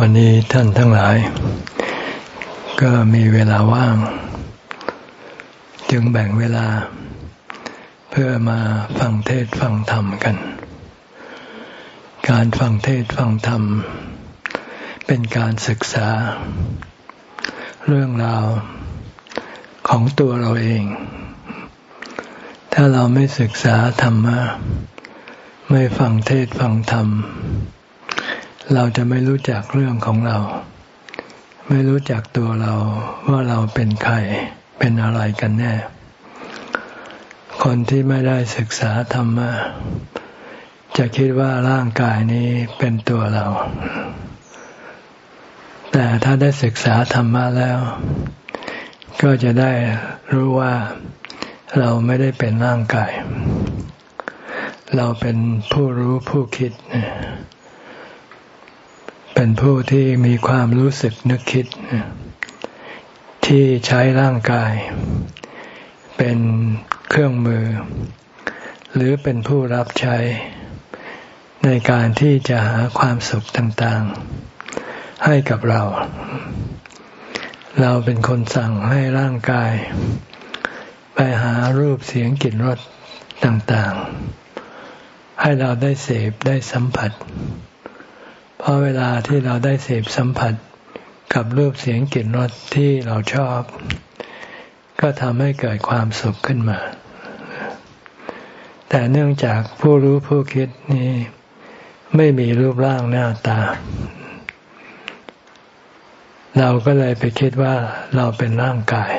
วันนี้ท่านทั้งหลาย ก็มีเวลาว่าง จึงแบ่งเวลา เพื่อมาฟังเทศฟังธรรมกัน การฟังเทศฟังธรรม เป็นการศึกษา เรื่องราวของตัวเราเอง ถ้าเราไม่ศึกษาธรรมะไม่ฟังเทศฟังธรรม เราจะไม่รู้จักเรื่องของเรา ไม่รู้จักตัวเราว่าเราเป็นใคร เป็นอะไรกันแน่ คนที่ไม่ได้ศึกษาธรรมะจะคิดว่าร่างกายนี้เป็นตัวเรา แต่ถ้าได้ศึกษาธรรมะแล้ว ก็จะได้รู้ว่าเราไม่ได้เป็นร่างกาย เราเป็นผู้รู้ผู้คิดเป็นผู้ที่มีความรู้สึกนึกคิด ที่ใช้ร่างกาย เป็นเครื่องมือ หรือเป็นผู้รับใช้ ในการที่จะหาความสุขต่างๆ ให้กับเรา เราเป็นคนสั่งให้ร่างกาย ไปหารูปเสียงกลิ่นรสต่างๆ ให้เราได้เสพได้สัมผัส เพราะเวลาที่เราได้เสพสัมผัสกับรูปเสียงกลิ่นรสที่เราชอบ ก็ทำให้เกิดความสุขขึ้นมา แต่เนื่องจากผู้รู้ผู้คิดนี้ ไม่มีรูปร่างหน้าตา เราก็เลยไปคิดว่าเราเป็นร่างกาย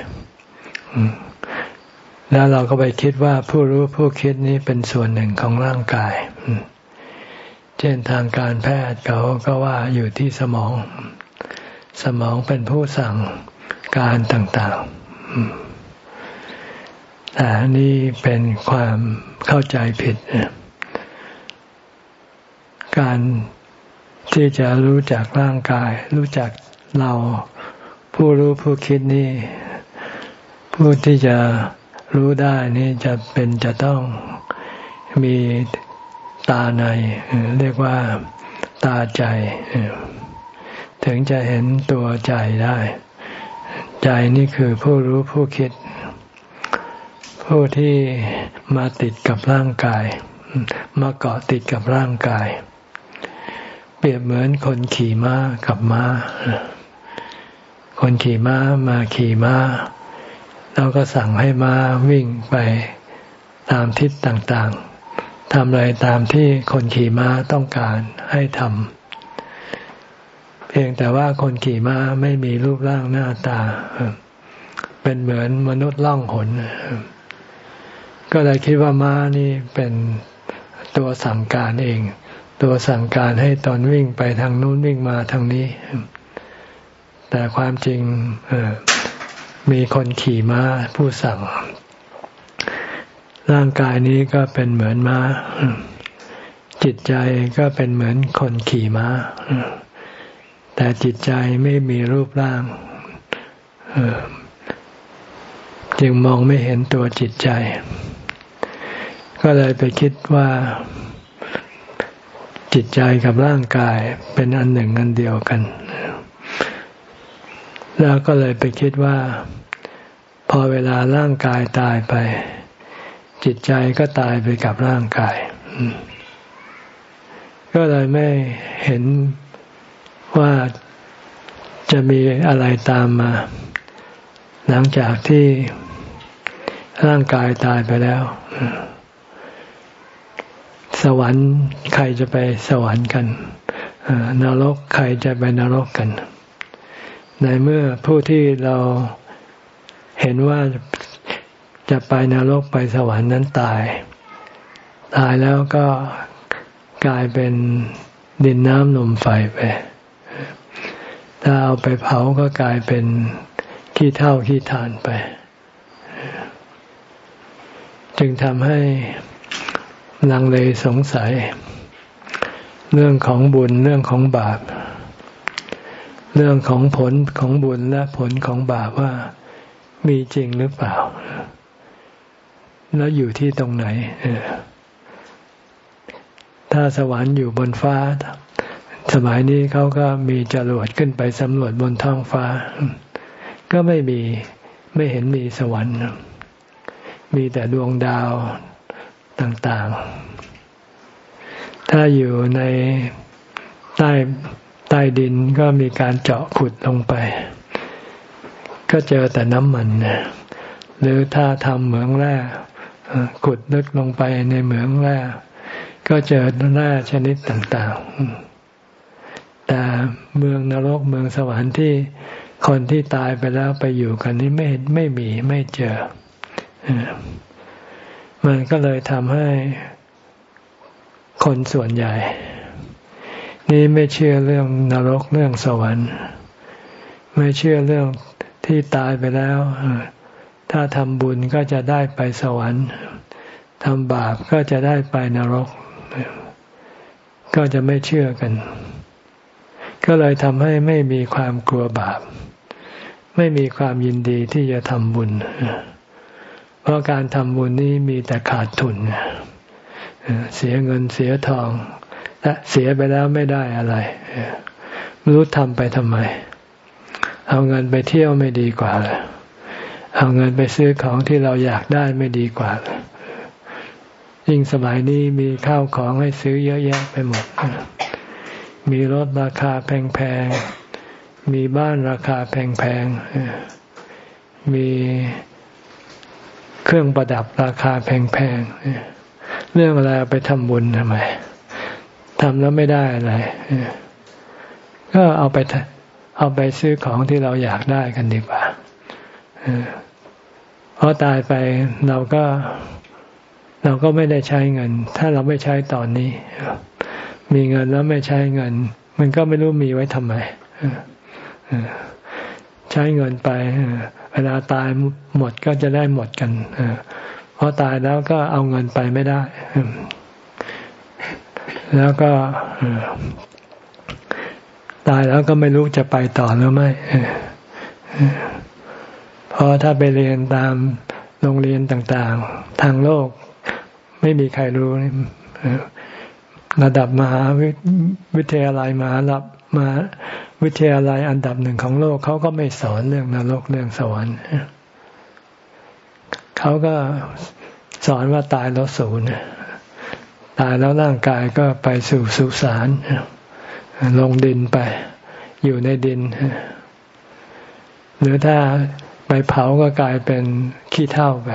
แล้วเราก็ไปคิดว่าผู้รู้ผู้คิดนี้เป็นส่วนหนึ่งของร่างกาย เช่นทางการแพทย์เขาก็ว่าอยู่ที่สมอง สมองเป็นผู้สั่งการต่างๆ แต่นี่เป็นความเข้าใจผิด การที่จะรู้จักร่างกาย รู้จักเราผู้รู้ผู้คิดนี่ ผู้ที่จะรู้ได้นี่จะเป็นจะต้องมี ตาใน เรียกว่าตาใจ ถึงจะเห็นตัวใจได้ ใจนี่คือผู้รู้ผู้คิด ผู้ที่มาติดกับร่างกาย มาเกาะติดกับร่างกาย เปรียบเหมือนคนขี่ม้ากับม้า คนขี่ม้ามาขี่ม้าเราก็สั่งให้ม้าวิ่งไปตามทิศต่าง ทำอะไรตามที่คนขี่ม้าต้องการให้ทำเพียงแต่ว่าคนขี่ม้าไม่มีรูปร่างหน้าตา เป็นเหมือนมนุษย์ล่องหน ก็เลยคิดว่าม้านี่เป็นตัวสั่งการเอง ตัวสั่งการให้ตอนวิ่งไปทางนู้นวิ่งมาทางนี้ แต่ความจริงมีคนขี่ม้าผู้สั่ง ร่างกายนี้ก็เป็นเหมือนม้า จิตใจก็เป็นเหมือนคนขี่ม้า แต่จิตใจไม่มีรูปร่าง จึงมองไม่เห็นตัวจิตใจ ก็เลยไปคิดว่า จิตใจกับร่างกายเป็นอันหนึ่งอันเดียวกัน แล้วก็เลยไปคิดว่า พอเวลาร่างกายตายไป จิตใจก็ตายไปกับร่างกาย ก็เลยไม่เห็นว่าจะมีอะไรตามมา หลังจากที่ร่างกายตายไปแล้ว สวรรค์ใครจะไปสวรรค์กันนรกใครจะไปนรกกัน ในเมื่อผู้ที่เราเห็นว่า จะไปนรกไปสวรรค์นั้นตาย ตายแล้วก็กลายเป็นดินน้ำลมไฟไป ถ้าเอาไปเผาก็กลายเป็นขี้เท่าขี้ทานไป จึงทำให้ลังเลสงสัย เรื่องของบุญเรื่องของบาป เรื่องของผลของบุญและผลของบาปว่ามีจริงหรือเปล่า แล้วอยู่ที่ตรงไหนถ้าสวรรค์อยู่บนฟ้า สมัยนี้เขาก็มีจรวดขึ้นไปสำรวจบนท้องฟ้า ก็ไม่มีไม่เห็นมีสวรรค์ มีแต่ดวงดาวต่างๆ ถ้าอยู่ในใต้ใต้ดินก็มีการเจาะขุดลงไป ก็เจอแต่น้ำมัน หรือถ้าทำเหมืองแร่ ขุดลึกลงไปในเหมืองแร่ก็เจอแร่ชนิดต่างๆ แต่เมืองนรกเมืองสวรรค์ที่คนที่ตายไปแล้วไปอยู่กันนี้ไม่ไม่มีไม่เจอ มันก็เลยทำให้คนส่วนใหญ่ นี่ไม่เชื่อเรื่องนรกเรื่องสวรรค์ ไม่เชื่อเรื่องที่ตายไปแล้ว ถ้าทำบุญก็จะได้ไปสวรรค์ทำบาปก็จะได้ไปนรก ก็จะไม่เชื่อกัน ก็เลยทำให้ไม่มีความกลัวบาป ไม่มีความยินดีที่จะทำบุญ เพราะการทำบุญนี้มีแต่ขาดทุน เสียเงินเสียทอง และเสียไปแล้วไม่ได้อะไรไม่รู้ทำไปทำไม เอาเงินไปเที่ยวไม่ดีกว่าเลย เอาเงินไปซื้อของที่เราอยากได้ไม่ดีกว่า ยิ่งสมัยนี้มีข้าวของให้ซื้อเยอะแยะไปหมด มีรถราคาแพงๆ มีบ้านราคาแพงๆ มีเครื่องประดับราคาแพงๆ เรื่องอะไรไปทำบุญทำไมทำแล้วไม่ได้อะไร ก็เอาไปเอาไปซื้อของที่เราอยากได้กันดีกว่า พอตายไปเราก็เราก็ไม่ได้ใช้เงิน ถ้าเราไม่ใช้ตอนนี้ มีเงินแล้วไม่ใช้เงิน มันก็ไม่รู้มีไว้ทำไมใช้เงินไปเวลาตายหมดก็จะได้หมดกันพอตายแล้วก็เอาเงินไปไม่ได้ แล้วก็ตายแล้วก็ไม่รู้จะไปต่อหรือไม่ เพราะถ้าไปเรียนตามโรงเรียนต่างๆ ทางโลกไม่มีใครรู้ระดับมหาวิทยาลัยมหาลับมาวิทยาลัยอันดับหนึ่งของโลกเขาก็ไม่สอนเรื่องนรกเรื่องสวรรค์เขาก็สอนว่าตายแล้วสูญตายแล้วร่างกายก็ไปสู่สุสานลงดินไป อยู่ในดิน หรือถ้า ไปเผาก็กลายเป็นขี้เท่าไป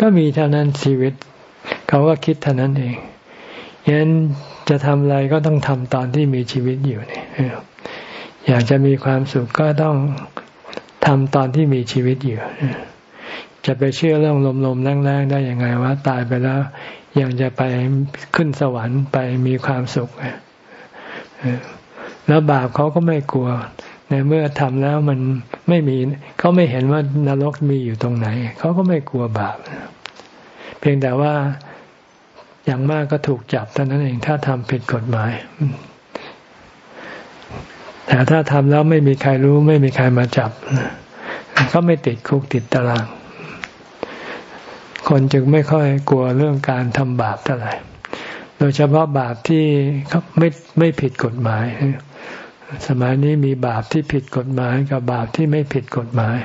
ก็มีเท่านั้นชีวิต เขาก็คิดเท่านั้นเองยันจะทำอะไรก็ต้องทำตอนที่มีชีวิตอยู่นี่อยากจะมีความสุขก็ต้องทำตอนที่มีชีวิตอยู่ จะไปเชื่อเรื่องลมๆแรงๆได้ยังไงว่าตายไปแล้วยังจะไปขึ้นสวรรค์ไปมีความสุขแล้วบาปเขาก็ไม่กลัว ในเมื่อทำแล้วมันไม่มีเขาไม่เห็นว่านรกมีอยู่ตรงไหน เขาก็ไม่กลัวบาป เพียงแต่ว่าอย่างมากก็ถูกจับเท่านั้นเองถ้าทำผิดกฎหมาย แต่ถ้าทำแล้วไม่มีใครรู้ไม่มีใครมาจับก็ไม่ติดคุกติดตาราง คนจึงไม่ค่อยกลัวเรื่องการทำบาปเท่าไหร่ โดยเฉพาะบาปที่ไม่ไม่ผิดกฎหมาย สมัยนี้มีบาปที่ผิดกฎหมายกับบาปที่ไม่ผิดกฎหมาย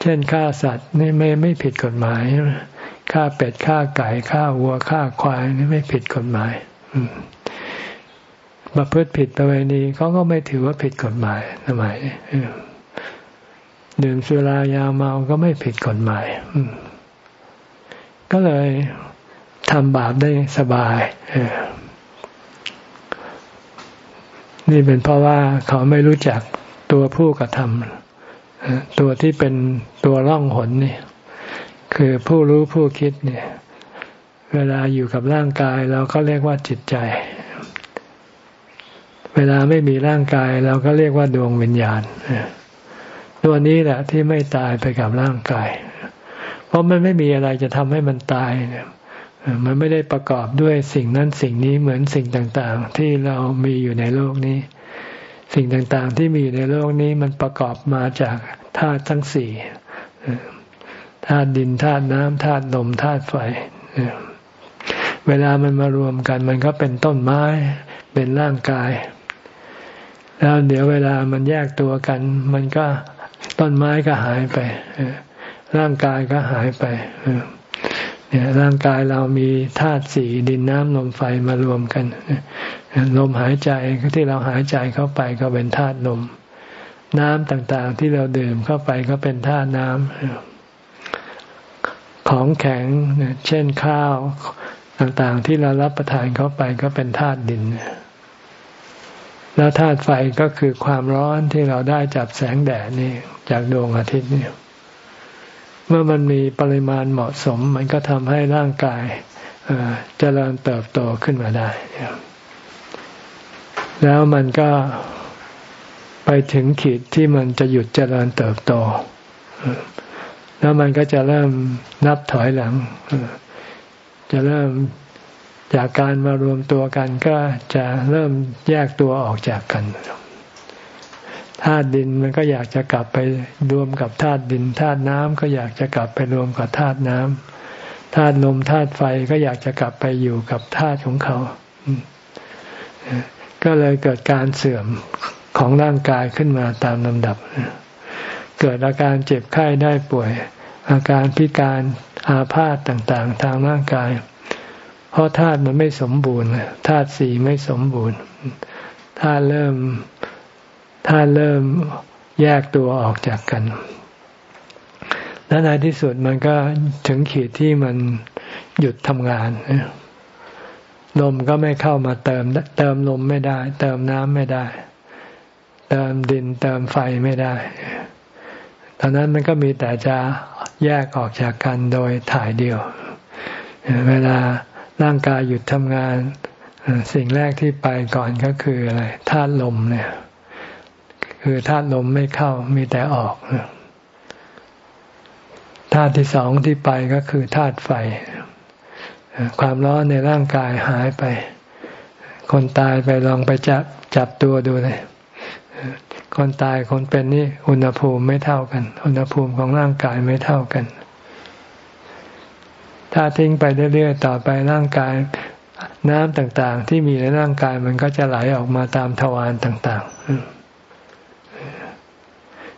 เช่นฆ่าสัตว์นี่ไม่ไม่ผิดกฎหมายฆ่าเป็ดฆ่าไก่ฆ่าวัวฆ่าควายนี่ไม่ผิดกฎหมายประพฤติผิดประเวณีเขาก็ไม่ถือว่าผิดกฎหมายสมัยดื่มสุรายาเมาก็ไม่ผิดกฎหมายก็เลยทำบาปได้สบาย นี่เป็นเพราะว่าเขาไม่รู้จักตัวผู้กระทำตัวที่เป็นตัวร่องหนนี่คือผู้รู้ผู้คิดเนี่ย เวลาอยู่กับร่างกายเราก็เรียกว่าจิตใจ เวลาไม่มีร่างกายเราก็เรียกว่าดวงวิญญาณตัวนี้แหละที่ไม่ตายไปกับร่างกาย เพราะมันไม่มีอะไรจะทำให้มันตายเนี่ย มันไม่ได้ประกอบด้วยสิ่งนั้นสิ่งนี้เหมือนสิ่งต่างๆ ที่เรามีอยู่ในโลกนี้ สิ่งต่างๆที่มีอยู่ในโลกนี้มันประกอบมาจากธาตุทั้งสี่ธาตุดินธาตุน้ำธาตุลมธาตุไฟเวลามันมารวมกัน มันก็เป็นต้นไม้เป็นร่างกาย แล้วเดี๋ยวเวลามันแยกตัวกัน มันก็ต้นไม้ก็หายไปร่างกายก็หายไป เนี่ยร่างกายเรามีธาตุสี่ดินน้ำลมไฟมารวมกันลมหายใจที่เราหายใจเข้าไปก็เป็นธาตุลม น้ำต่างๆที่เราดื่มเข้าไปก็เป็นธาตุน้ำของแข็งเช่นข้าวต่างๆ ที่เรารับประทานเข้าไปก็เป็นธาตุดิน แล้วธาตุไฟก็คือความร้อนที่เราได้จากแสงแดดนี่จากดวงอาทิตย์นี่ มื่อมันมีปริมาณเหมาะสม มันก็ทำให้ร่างกายเจริญเติบโตขึ้นมาได้ แล้วมันก็ไปถึงขีดที่มันจะหยุดเจริญเติบโต แล้วมันก็จะเริ่มนับถอยหลัง จะเริ่มจากการมารวมตัวกันก็จะเริ่มแยกตัวออกจากกัน ธาตุดินมันก็อยากจะกลับไปรวมกับธาตุดินธาตุน้ำก็อยากจะกลับไปรวมกับธาตุน้ำธาตุลมธาตุไฟก็อยากจะกลับไปอยู่กับธาตุของเขา ก็เลยเกิดการเสื่อมของร่างกายขึ้นมาตามลำดับ เกิดอาการเจ็บไข้ได้ป่วย อาการพิการอาพาธต่างๆ ทางร่างกาย เพราะธาตุมันไม่สมบูรณ์ธาตุสีไม่สมบูรณ์ธาตุเริ่ม ธาเริ่มแยกตัวออกจากกัน และในที่สุดมันก็ถึงขีดที่มันหยุดทำงาน ลมก็ไม่เข้ามาเติม เติมลมไม่ได้ เติมน้ำไม่ได้ เติมดินเติมไฟไม่ได้ตอนนั้นมันก็มีแต่จะแยกออกจากกันโดยถ่ายเดียว เวลาร่างกายหยุดทำงาน สิ่งแรกที่ไปก่อนก็คืออะไรธาตุลมเนี่ย คือธาตุลมไม่เข้ามีแต่ออกธาตุที่สองที่ไปก็คือธาตุไฟ ความร้อนในร่างกายหายไป คนตายไปลองไปจับจับตัวดูเลยคนตายคนเป็นนี่อุณหภูมิไม่เท่ากัน อุณหภูมิของร่างกายไม่เท่ากัน ถ้าทิ้งไปเรื่อยๆต่อไปร่างกายน้ำต่างๆ ที่มีในร่างกายมันก็จะไหลออกมาตามทวารต่าง ๆ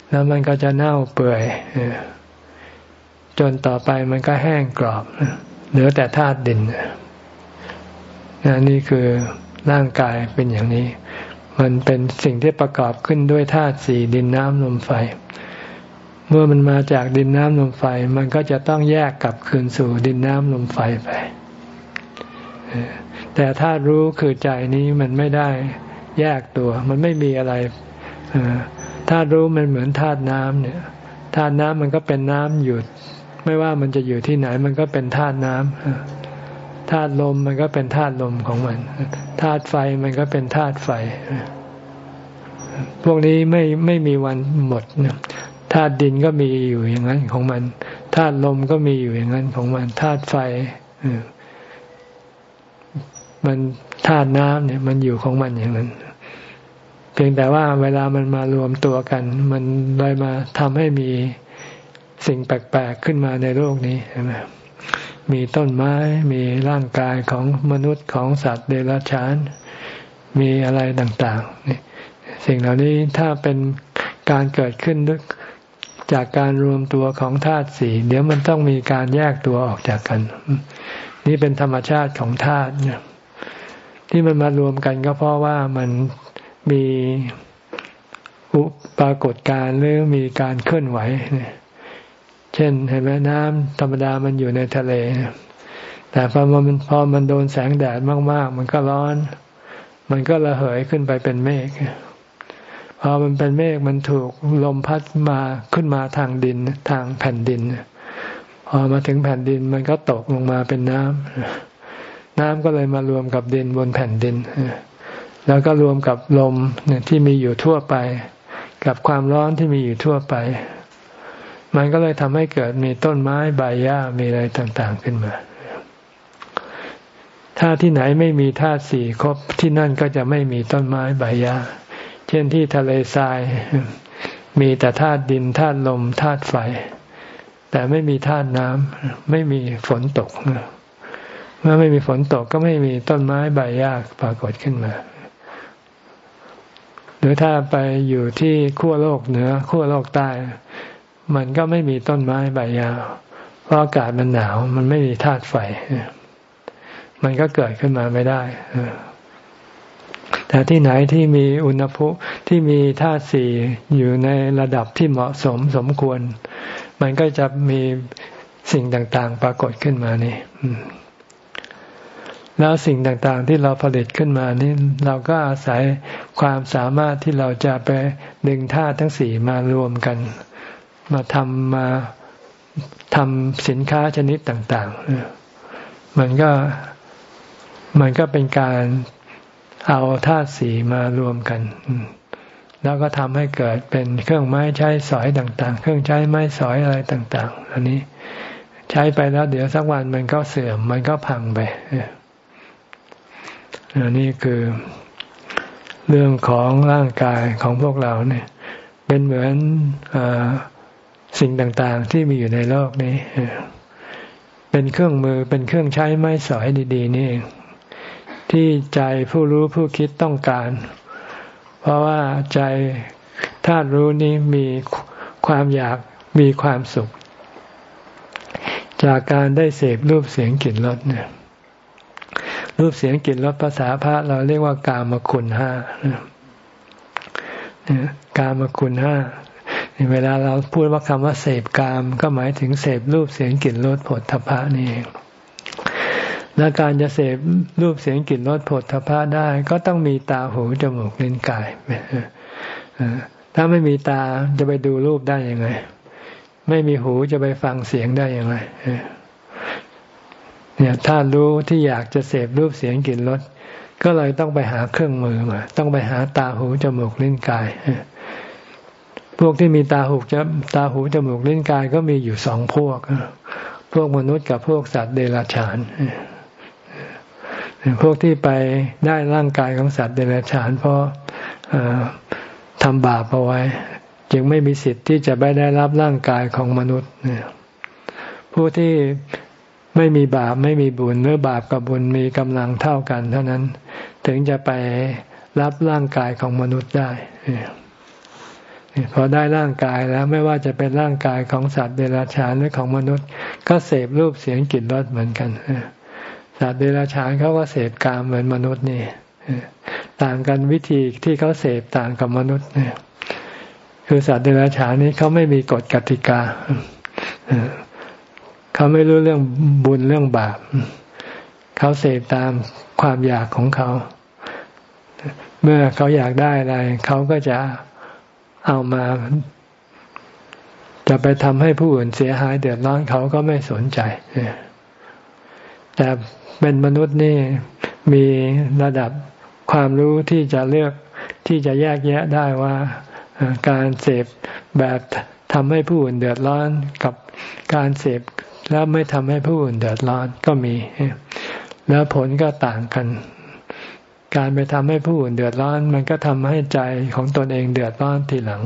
แล้วมันก็จะเน่าเปื่อยจนต่อไปมันก็แห้งกรอบเหลือแต่ธาตุดินนี่คือร่างกายเป็นอย่างนี้ มันเป็นสิ่งที่ประกอบขึ้นด้วยธาตุสี่ดินน้ำลมไฟ เมื่อมันมาจากดินน้ำลมไฟ มันก็จะต้องแยกกลับคืนสู่ดินน้ำลมไฟไปแต่ธาตุรู้คือใจนี้มันไม่ได้แยกตัว มันไม่มีอะไร ธาตุรู้มันเหมือนธาตุน้ำเนี่ยธาตุน้ำมันก็เป็นน้ำอยู่ ไม่ว่ามันจะอยู่ที่ไหน มันก็เป็นธาตุน้ำธาตุลมมันก็เป็นธาตุลมของมันธาตุไฟมันก็เป็นธาตุไฟ พวกนี้ไม่ไม่มีวันหมดธาตุดินก็มีอยู่อย่างนั้นของมันธาตุลมก็มีอยู่อย่างนั้นของมันธาตุไฟมันธาตุน้ำเนี่ย มันอยู่ของมันอย่างนั้น เพียงแต่ว่าเวลามันมารวมตัวกัน มันเลยมาทำให้มีสิ่งแปลกๆขึ้นมาในโลกนี้ใช่ไหมมีต้นไม้ มีร่างกายของมนุษย์ของสัตว์เดรัจฉาน มีอะไรต่างๆนี่สิ่งเหล่านี้ถ้าเป็นการเกิดขึ้นจากการรวมตัวของธาตุสี่เดี๋ยวมันต้องมีการแยกตัวออกจากกัน นี่เป็นธรรมชาติของธาตุเนี่ยที่มันมารวมกันก็เพราะว่ามัน มีปรากฏการหรือมีการเคลื่อนไหว เช่นเห็นไหมน้ำธรรมดามันอยู่ในทะเล แต่พอมันพอมันโดนแสงแดดมากๆ มันก็ร้อน มันก็ระเหยขึ้นไปเป็นเมฆพอมันเป็นเมฆมันถูกลมพัดมาขึ้นมาทางดินทางแผ่นดินพอมาถึงแผ่นดินมันก็ตกลงมาเป็นน้ำน้ำก็เลยมารวมกับดินบนแผ่นดิน แล้วก็รวมกับลมที่มีอยู่ทั่วไป กับความร้อนที่มีอยู่ทั่วไป มันก็เลยทำให้เกิดมีต้นไม้ใบหญ้ามีอะไรต่างๆขึ้นมา ถ้าที่ไหนไม่มีธาตุสี่ครบที่นั่นก็จะไม่มีต้นไม้ใบหญ้า เช่นที่ทะเลทราย มีแต่ธาตุดินธาตุลมธาตุไฟ แต่ไม่มีธาตุน้ำไม่มีฝนตกเมื่อไม่มีฝนตกก็ไม่มีต้นไม้ใบหญ้าปรากฏขึ้นมา รือถ้าไปอยู่ที่ขั้วโลกเหนือขั้วโลกใต้ มันก็ไม่มีต้นไม้ใบหญ้าเพราะอากาศมันหนาว มันไม่มีธาตุไฟ มันก็เกิดขึ้นมาไม่ได้แต่ที่ไหนที่มีอุณหภูมิที่มีธาตุสี่อยู่ในระดับที่เหมาะสมสมควร มันก็จะมีสิ่งต่างๆ ปรากฏขึ้นมานี่ แล้วสิ่งต่างๆที่เราผลิตขึ้นมานี่เราก็อาศัยความสามารถที่เราจะไปดึงธาตุทั้งสี่มารวมกัน มาทำมาทำสินค้าชนิดต่างๆ มันก็มันก็เป็นการเอาธาตุสีมารวมกัน แล้วก็ทำให้เกิดเป็นเครื่องไม้ใช้สอยต่าง ๆ เครื่องใช้ไม้สอยอะไรต่าง ๆ อันนี้ใช้ไปแล้วเดี๋ยวสักวันมันก็เสื่อมมันก็พังไปอั นนี้คือเรื่องของร่างกายของพวกเราเนี่ย เป็นเหมือนอสิ่งต่างๆ ที่มีอยู่ในโลกนี้ เป็นเครื่องมือเป็นเครื่องใช้ไม้สอยดี ๆ นี่เองที่ใจผู้รู้ผู้คิดต้องการ เพราะว่าใจธาตุรู้นี้มีความอยากมีความสุข จากการได้เสพรูปเสียงกลิ่นรสเนี่ย รูปเสียงกลิ่นรสภาษาพระเราเรียกว่ากามคุณห้ากามคุณห้าเวลาเราพูดว่าคำว่าเสพกาม ก็หมายถึงเสพรูปเสียงกลิ่นรสผลทพะนี่เองและการจะเสพรูปเสียงกลิ่นรสผลทพะได้ ก็ต้องมีตาหูจมูกลิ้นกายถ้าไม่มีตาจะไปดูรูปได้ยังไง ไม่มีหูจะไปฟังเสียงได้ยังไง เนี่ยถ้ารู้ที่อยากจะเสพรูปเสียงกลิ่นรสก็เลยต้องไปหาเครื่องมือมา ต้องไปหาตาหูจมูกลิ้นกาย พวกที่มีตาหูจะตาหูจมูกลิ้นกายก็มีอยู่สองพวก พวกมนุษย์กับพวกสัตว์เดรัจฉาน พวกที่ไปได้ร่างกายของสัตว์เดรัจฉาน เพราะทำบาปเอาไว้ จึงไม่มีสิทธิ์ที่จะไปได้รับร่างกายของมนุษย์ ผู้ที่ ไม่มีบาปไม่มีบุญเนื้อบาปกับบุญมีกำลังเท่ากัน เท่านั้น ถึงจะไปรับร่างกายของมนุษย์ได้พอได้ร่างกายแล้วไม่ว่าจะเป็นร่างกายของสัตว์เดรัจฉานหรือของมนุษย์ ก็เสพรูปเสียงกลิ่นรสเหมือนกันสัตว์เดรัจฉานเขาก็เสพกามเหมือนมนุษย์นี่ต่างกันวิธีที่เขาเสพต่างกับมนุษย์เนี่ยคือสัตว์เดรัจฉานนี้เขาไม่มีกฎกติกา เขาไม่รู้เรื่องบุญเรื่องบาป เขาเสพตามความอยากของเขา เมื่อเขาอยากได้อะไร เขาก็จะเอามา จะไปทำให้ผู้อื่นเสียหายเดือดร้อนเขาก็ไม่สนใจ แต่เป็นมนุษย์นี่มีระดับความรู้ที่จะเลือกที่จะแยกแยะได้ว่าการเสพแบบทำให้ผู้อื่นเดือดร้อนกับการเสพ แล้วไม่ทำให้ผู้อื่นเดือดร้อนก็มี แล้วผลก็ต่างกัน การไปทำให้ผู้อื่นเดือดร้อน มันก็ทำให้ใจของตนเองเดือดร้อนทีหลัง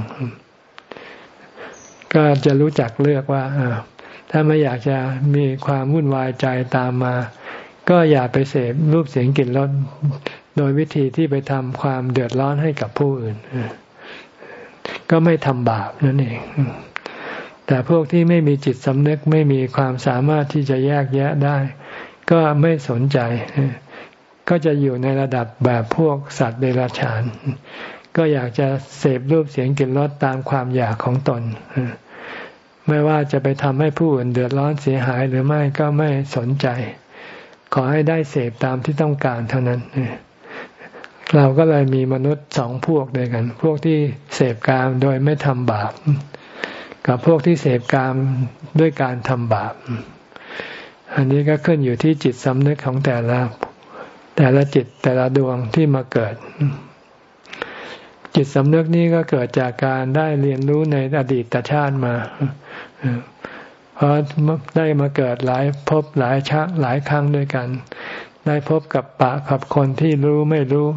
ก็จะรู้จักเลือกว่าถ้าไม่อยากจะมีความวุ่นวายใจตามมา ก็อย่าไปเสพรูปเสียงกลิ่นรสโดยวิธีที่ไปทำความเดือดร้อนให้กับผู้อื่น ก็ไม่ทำบาปนั่นเอง แต่พวกที่ไม่มีจิตสำนึกไม่มีความสามารถที่จะแยกแยะได้ ก็ไม่สนใจ ก็จะอยู่ในระดับแบบพวกสัตว์เดรัจฉาน ก็อยากจะเสพรูปเสียงกลิ่นรสตามความอยากของตน ไม่ว่าจะไปทำให้ผู้อื่นเดือดร้อนเสียหายหรือไม่ก็ไม่สนใจ ขอให้ได้เสพตามที่ต้องการเท่านั้นเราก็เลยมีมนุษย์สองพวกด้วยกัน พวกที่เสพกามโดยไม่ทำบาป กับพวกที่เสพกามด้วยการทำบาป อันนี้ก็ขึ้นอยู่ที่จิตสำนึกของแต่ละแต่ละจิตแต่ละดวงที่มาเกิด จิตสำนึกนี้ก็เกิดจากการได้เรียนรู้ในอดีตชาติมาเพราะได้มาเกิดหลายพบหลายชักหลายครั้งด้วยกัน ได้พบกับปะกับคนที่รู้ไม่รู้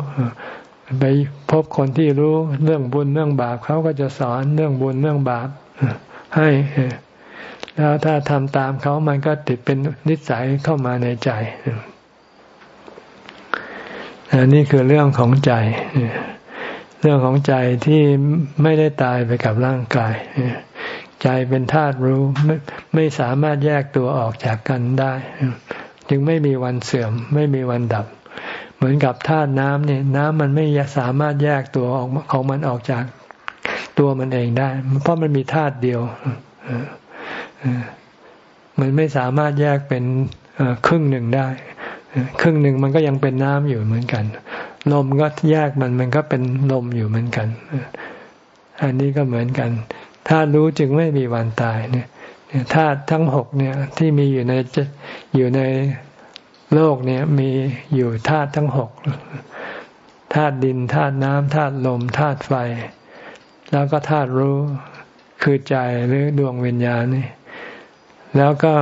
ไปพบคนที่รู้เรื่องบุญเรื่องบาปเขาก็จะสอนเรื่องบุญเรื่องบาป ให้แล้วถ้าทำตามเขามันก็ติดเป็นนิสัยเข้ามาในใจน,นี่คือเรื่องของใจ เรื่องของใจที่ไม่ได้ตายไปกับร่างกาย ใจเป็นธาตุรู้ไม่ไม่สามารถแยกตัวออกจากกันได้ จึงไม่มีวันเสื่อม ไม่มีวันดับ เหมือนกับธาตุน้ำเนี่ย น้ำมันไม่สามารถแยกตัวออกของมันออกจาก ตัวมันเองได้ เพราะมันมีธาตุเดียวมันไม่สามารถแยกเป็นครึ่งหนึ่งได้ ครึ่งหนึ่งมันก็ยังเป็นน้ำอยู่เหมือนกัน ลมก็แยกมันมันก็เป็นลมอยู่เหมือนกัน อันนี้ก็เหมือนกันธาตุรู้จึงไม่มีวันตายเนี่ยธาตุทั้งหกเนี่ยที่มีอยู่ในอยู่ในโลกเนี่ยมีอยู่ธาตุทั้งหกธาตุดินธาตุน้ำธาตุลมธาตุไฟ แล้วก็ธาตุรู้คือใจหรือดวงวิญญาณนี่แล้วก็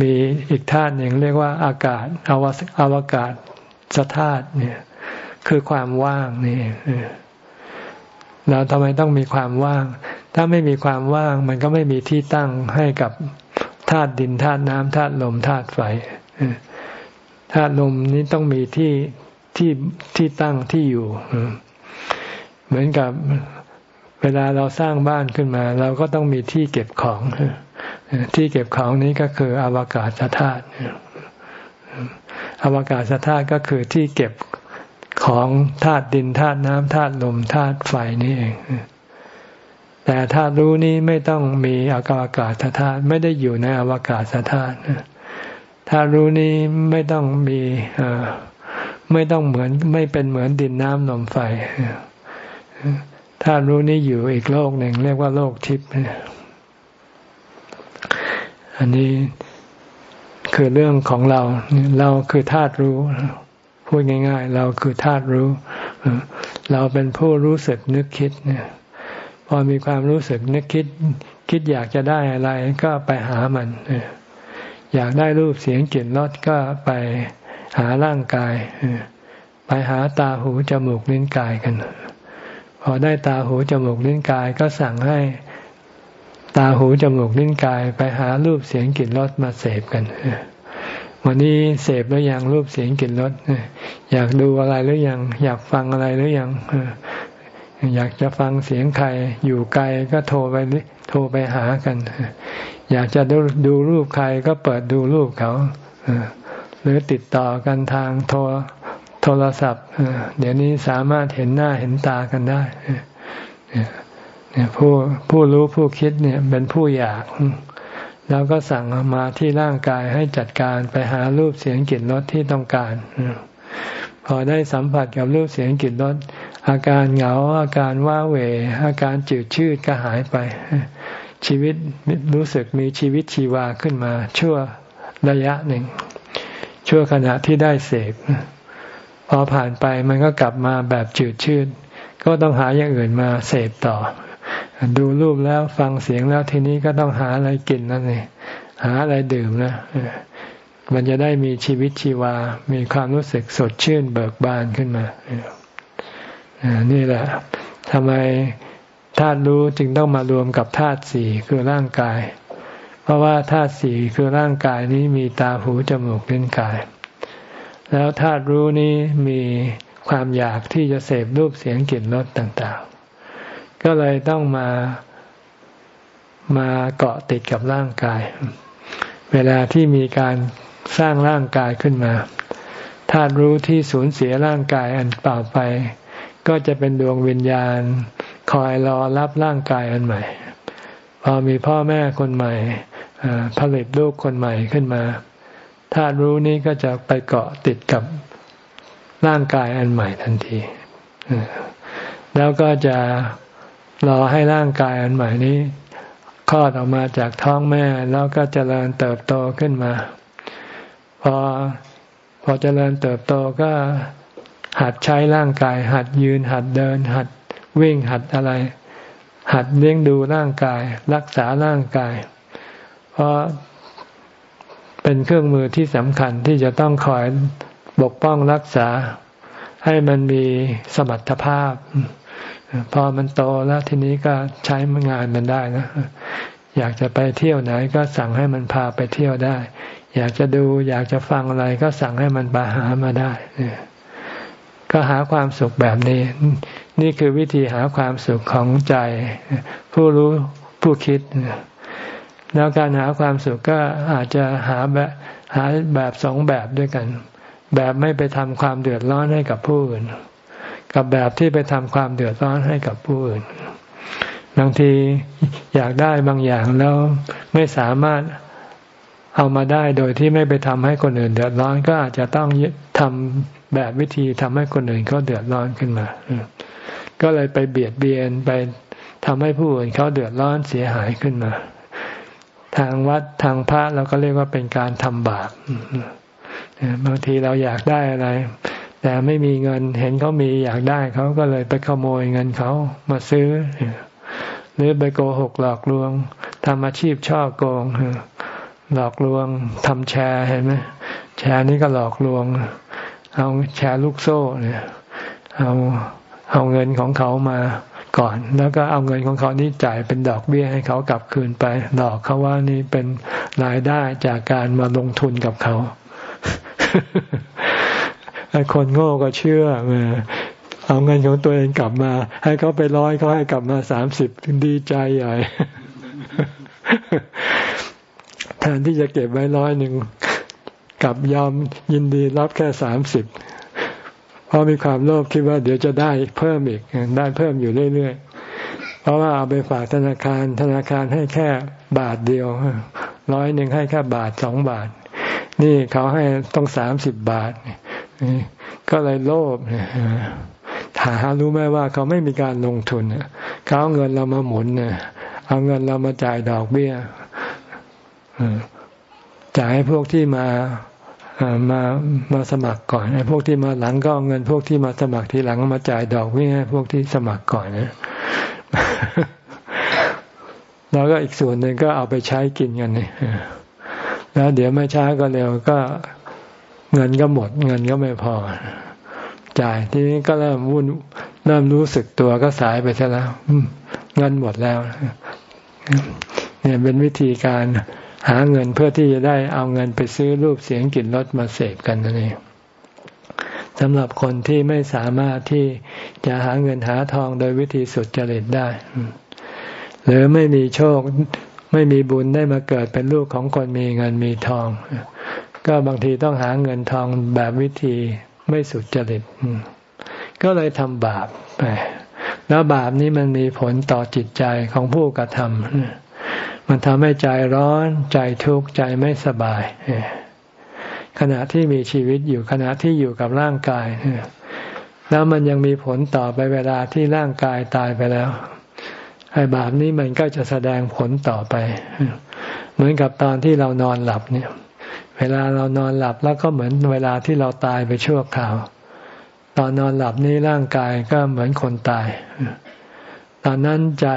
มีอีกธาตุหนึ่งเรียกว่าอากาศอวอวกาศสธาตุเนี่ย คือความว่างนี่เราทำไมต้องมีความว่าง ถ้าไม่มีความว่าง มันก็ไม่มีที่ตั้งให้กับธาตุดินธาตุน้ำธาตุลมธาตุไฟธาตุลมนี้ต้องมีที่ที่ที่ตั้งที่อยู่เหมือนกับ เวลาเราสร้างบ้านขึ้นมา เราก็ต้องมีที่เก็บของที่เก็บของนี้ก็คืออวกาศธาตุอวกาศธาตุก็คือที่เก็บของธาตุดินธาตุน้ำธาตุลมธาตุไฟนี่เองแต่ธาตุรู้นี้ไม่ต้องมีอากาศธาตุไม่ได้อยู่ในอวกาศธาตุธาตุรู้นี้ไม่ต้องมีไม่ต้องเหมือน ไม่เป็นเหมือนดินน้ำลมไฟ ธาตุรู้นี้อยู่อีกโลกหนึ่งเรียกว่าโลกทิพย์อันนี้คือเรื่องของเรา เราคือธาตุรู้ พูดง่าย ๆ เราคือธาตุรู้ เราเป็นผู้รู้สึกนึกคิดเนี่ยพอมีความรู้สึกนึกคิด คิดอยากจะได้อะไรก็ไปหามัน อยากได้รูปเสียงกลิ่นรสก็ไปหาร่างกาย ไปหาตาหูจมูกลิ้นกายกัน พอได้ตาหูจมูกลิ้นกายก็สั่งให้ตาหูจมูกลิ้นกายไปหารูปเสียงกลิ่นรสมาเสพกันวันนี้เสพแล้วยังรูปเสียงกลิ่นรสอยากดูอะไรหรือยัง อยากฟังอะไรหรือยังอยากจะฟังเสียงใครอยู่ไกลก็โทรไปโทรไปหากัน อยากจะดูดูรูปใครก็เปิดดูรูปเขาหรือติดต่อกันทางโทร โทรศัพท์เดี๋ยวนี้สามารถเห็นหน้าเห็นตากันได้เนี่ยผู้ผู้รู้ผู้คิดเนี่ยเป็นผู้อยาก แล้วก็สั่งมาที่ร่างกายให้จัดการไปหารูปเสียงกลิ่นรสที่ต้องการ พอได้สัมผัสกับรูปเสียงกลิ่นรสอาการเหงาอาการว้าเหวอาการจืดชืดก็หายไป ชีวิตรู้สึกมีชีวิตชีวาขึ้นมา ชั่วระยะหนึ่ง ชั่วขณะที่ได้เสพ พอผ่านไปมันก็กลับมาแบบจืดชืด ก็ต้องหาอย่างอื่นมาเสพต่อ ดูรูปแล้วฟังเสียงแล้วทีนี้ก็ต้องหาอะไรกินนั่นเองหาอะไรดื่มนะมันจะได้มีชีวิตชีวา มีความรู้สึกสดชื่นเบิกบานขึ้นมานี่แหละทำไมธาตุรู้จึงต้องมารวมกับธาตุสี่คือร่างกาย เพราะว่าธาตุสี่คือร่างกายนี้มีตาหูจมูกลิ้นกาย แล้วธาตุรู้นี้มีความอยากที่จะเสพรูปเสียงกลิ่นรสต่างๆ ก็เลยต้องมามาเกาะติดกับร่างกาย เวลาที่มีการสร้างร่างกายขึ้นมาธาตุรู้ที่สูญเสียร่างกายอันเปล่าไป ก็จะเป็นดวงวิญญาณ คอยรอรับร่างกายอันใหม่ พอมีพ่อแม่คนใหม่ผลิตลูกคนใหม่ขึ้นมา ธาตุรู้นี้ก็จะไปเกาะติดกับร่างกายอันใหม่ทันที แล้วก็จะรอให้ร่างกายอันใหม่นี้คลอดออกมาจากท้องแม่ แล้วก็เจริญเติบโตขึ้นมา พอพอเจริญเติบโตก็หัดใช้ร่างกาย หัดยืน หัดเดิน หัดวิ่งหัดอะไร หัดเลี้ยงดูร่างกาย รักษาร่างกาย เพราะ เป็นเครื่องมือที่สำคัญที่จะต้องคอยบกป้องรักษา ให้มันมีสมรรถภาพ พอมันโตแล้วทีนี้ก็ใช้งานมันได้นะอยากจะไปเที่ยวไหนก็สั่งให้มันพาไปเที่ยวได้ อยากจะดูอยากจะฟังอะไรก็สั่งให้มันไปหามาได้ก็หาความสุขแบบนี้ นี่คือวิธีหาความสุขของใจ ผู้รู้ผู้คิด แล้วการหาความสุขก็อาจจะหาแบบหาแบบสองแบบด้วยกัน แบบไม่ไปทำความเดือดร้อนให้กับผู้อื่น กับแบบที่ไปทำความเดือดร้อนให้กับผู้อื่นบางทีอยากได้บางอย่างแล้วไม่สามารถเอามาได้โดยที่ไม่ไปทำให้คนอื่นเดือดร้อนก็อาจจะต้องทำแบบวิธีทำให้คนอื่นเขาเดือดร้อนขึ้นมา ก็เลยไปเบียดเบียนไปทำให้ผู้อื่นเขาเดือดร้อนเสียหายขึ้นมา ทางวัดทางพระเราก็เรียกว่าเป็นการทำบาปบางทีเราอยากได้อะไร แต่ไม่มีเงินเห็นเขามีอยากได้เขาก็เลยไปขโมยเงินเขามาซื้อ หรือไปโกหกหลอกลวงทำอาชีพช่อโกงหลอกลวงทำแชร์เห็นไหมแชร์นี้ก็หลอกลวง เอาแชร์ลูกโซ่เนี่ยเอาเอาเงินของเขามา ก่อน แล้วก็เอาเงินของเขานี่จ่ายเป็นดอกเบี้ยให้เขากลับคืนไป หลอกเขาว่านี่เป็นรายได้จากการมาลงทุนกับเขาไอ้คนโง่ก็เชื่อเอาเงินของตัวเองกลับมา ให้เขาไปร้อยเขาให้กลับมาสามสิบดีใจใหญ่แทนที่จะเก็บไว้ร้อยหนึ่งกับยอมยินดีรับแค่สามสิบ เพราะมีความโลภคิดว่าเดี๋ยวจะได้เพิ่มอีกได้เพิ่มอยู่เรื่อยๆ เพราะว่าเอาไปฝากธนาคารธนาคารให้แค่บาทเดียวร้อยหนึ่งให้แค่บาทสองบาท นี่เขาให้ต้องสามสิบบาท ก็เลยโลภถารู้ไหมว่าเขาไม่มีการลงทุนเขาเอาเงินเรามาหมุนเอาเงินเรามาจ่ายดอกเบี้ยจ่ายให้พวกที่มา มามาสมัครก่อนไอ้พวกที่มาหลังก็เอาเงินพวกที่มาสมัครทีหลังมาจ่ายดอกเบี้ยให้พวกที่สมัครก่อนนะแล้วก็อีกส่วนหนึ่งก็เอาไปใช้กินกันนี่แล้วเดี๋ยวไม่ช้าก็เร็วก็เงินก็หมด เงินก็ไม่พอ จ่ายทีนี้ก็เริ่มวุ่นเริ่มรู้สึกตัวก็สายไปซะแล้วเงินหมดแล้วเนี่ยเป็นวิธีการ หาเงินเพื่อที่จะได้เอาเงินไปซื้อรูปเสียงกลิ่นรสมาเสพกันนั่นเองสำหรับคนที่ไม่สามารถที่จะหาเงินหาทองโดยวิธีสุดจริตได้ หรือไม่มีโชคไม่มีบุญได้มาเกิดเป็นลูกของคนมีเงินมีทอง ก็บางทีต้องหาเงินทองแบบวิธีไม่สุดจริตก็เลยทำบาปไปแล้วบาปนี้มันมีผลต่อจิตใจของผู้กระทำ มันทำให้ใจร้อนใจทุกข์ใจไม่สบาย ขณะที่มีชีวิตอยู่ขณะที่อยู่กับร่างกาย แล้วมันยังมีผลต่อไปเวลาที่ร่างกายตายไปแล้วไอ้บาปนี้มันก็จะแสดงผลต่อไป เหมือนกับตอนที่เรานอนหลับเนี่ย เวลาเรานอนหลับแล้วก็เหมือนเวลาที่เราตายไปชั่วคราว ตอนนอนหลับนี้ร่างกายก็เหมือนคนตาย ตอนนั้นใจ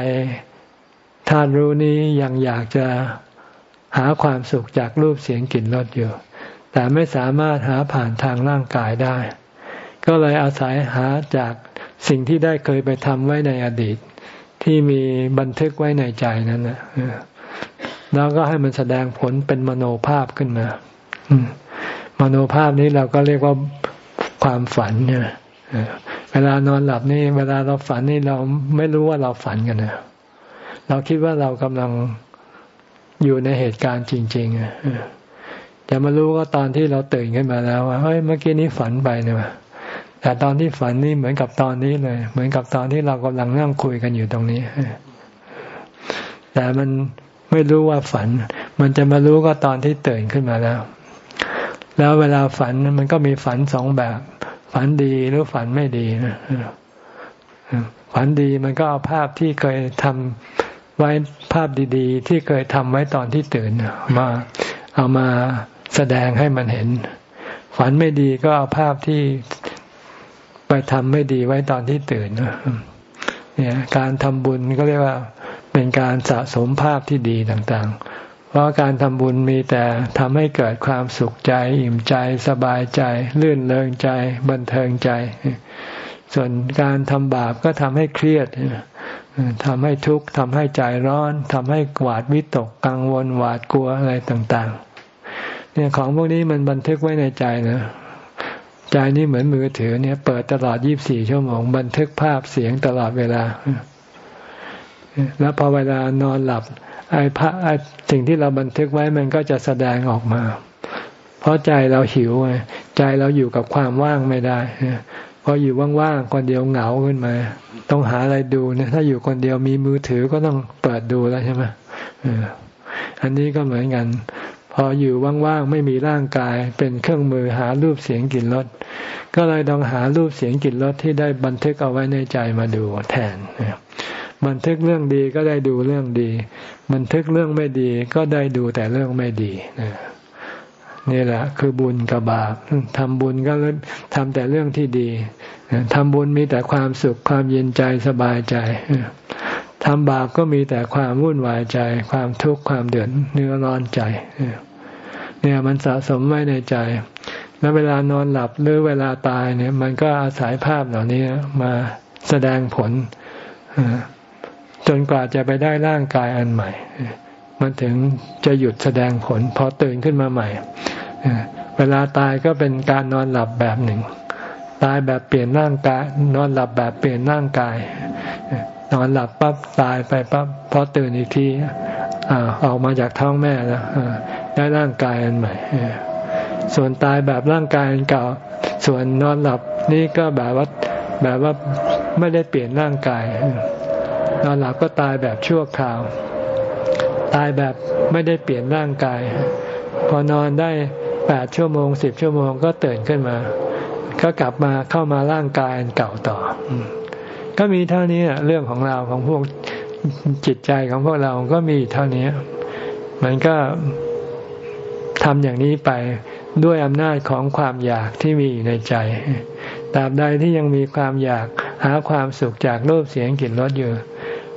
ท่านรู้นี้ยังอยากจะหาความสุขจากรูปเสียงกลิ่นรสอยู่ แต่ไม่สามารถหาผ่านทางร่างกายได้ ก็เลยอาศัยหาจากสิ่งที่ได้เคยไปทำไว้ในอดีต ที่มีบันทึกไว้ในใจนั้นนะแล้วก็ให้มันแสดงผลเป็นมโนภาพขึ้นมามโนภาพนี้เราก็เรียกว่าความฝันเนี่ยเวลานอนหลับนี่ เวลาเราฝันนี่เราไม่รู้ว่าเราฝันกันนะ เราคิดว่าเรากำลังอยู่ในเหตุการณ์จริงๆจะมารู้ก็ตอนที่เราตื่นขึ้นมาแล้วว่าเฮ้ยเมื่อกี้นี้ฝันไปเนี่ยแต่ตอนที่ฝันนี่เหมือนกับตอนนี้เลย เหมือนกับตอนที่เรากำลังนั่งคุยกันอยู่ตรงนี้แต่มันไม่รู้ว่าฝัน มันจะมารู้ก็ตอนที่ตื่นขึ้นมาแล้ว แล้วเวลาฝันมันก็มีฝันสองแบบ ฝันดีหรือฝันไม่ดีนะฝันดีมันก็เอาภาพที่เคยทำ ไว้ภาพดีๆ ที่เคยทำไว้ตอนที่ตื่นมาเอามาแสดงให้มันเห็น ฝันไม่ดีก็เอาภาพที่ไปทำไม่ดีไว้ตอนที่ตื่นเนี่ยการทำบุญก็เรียกว่าเป็นการสะสมภาพที่ดีต่างๆ เพราะการทำบุญมีแต่ทำให้เกิดความสุขใจ อิ่มใจสบายใจ ลื่นเลงใจ บันเทิงใจ ส่วนการทำบาปก็ทำให้เครียด ทำให้ทุกข์ทำให้ใจร้อนทำให้หวาดวิตกกังวลหวาดกลัวอะไรต่าง ๆ เนี่ยของพวกนี้มันบันทึกไว้ในใจนะใจนี่เหมือนมือถือเนี่ย เปิดตลอดยี่บสี่ชั่วโมง บันทึกภาพเสียงตลอดเวลา แล้วพอเวลานอนหลับ ไอ้พระไอ้สิ่งที่เราบันทึกไว้มันก็จะแสดงออกมา เพราะใจเราหิวใจเราอยู่กับความว่างไม่ได้ พออยู่ว่างๆคนเดียวเหงาขึ้นมา ต้องหาอะไรดูเนี่ยถ้าอยู่คนเดียวมีมือถือก็ต้องเปิดดูแล้วใช่ไหมอันนี้ก็เหมือนกัน พออยู่ว่างๆไม่มีร่างกาย เป็นเครื่องมือหารูปเสียงกลิ่นรสก็เลยต้องหารูปเสียงกลิ่นรสที่ได้บันทึกเอาไว้ในใจมาดูแทนบันทึกเรื่องดีก็ได้ดูเรื่องดี บันทึกเรื่องไม่ดีก็ได้ดูแต่เรื่องไม่ดีนี่ นี่แหละ คือบุญกับบาปทำบุญก็ทำแต่เรื่องที่ดีทำบุญมีแต่ความสุขความเย็นใจสบายใจทำบาปก็มีแต่ความวุ่นวายใจ ความทุกข์ความเดือดเนื้อร้อนใจเนี่ยมันสะสมไว้ในใจ แล้วเวลานอนหลับหรือเวลาตายเนี่ย มันก็อาศัยภาพเหล่านี้มาแสดงผลจนกว่าจะไปได้ร่างกายอันใหม่ มันถึงจะหยุดแสดงผลพอตื่นขึ้นมาใหม่เวลาตายก็เป็นการนอนหลับแบบหนึ่ง ตายแบบเปลี่ยนร่างกาย นอนหลับแบบเปลี่ยนร่างกาย นอนหลับปั๊บตายไปปั๊บพอตื่นอีกทีออกมาจากท้องแม่แล้วได้ร่างกายอันใหม่ส่วนตายแบบร่างกายอันเก่า ส่วนนอนหลับนี่ก็แบบว่าแบบว่าไม่ได้เปลี่ยนร่างกาย นอนหลับก็ตายแบบชั่วคราว ตายแบบไม่ได้เปลี่ยนร่างกาย พอนอนได้แปดชั่วโมงสิบชั่วโมงก็ตื่นขึ้นมา ก็กลับมาเข้ามาร่างกายอันเก่าต่อ ก็มีเท่านี้เรื่องของเราของพวกจิตใจของพวกเราก็มีเท่านี้ มันก็ทำอย่างนี้ไปด้วยอำนาจของความอยากที่มีอยู่ในใจ ตราบใดที่ยังมีความอยากหาความสุขจากรูปเสียงกลิ่นรสอยู่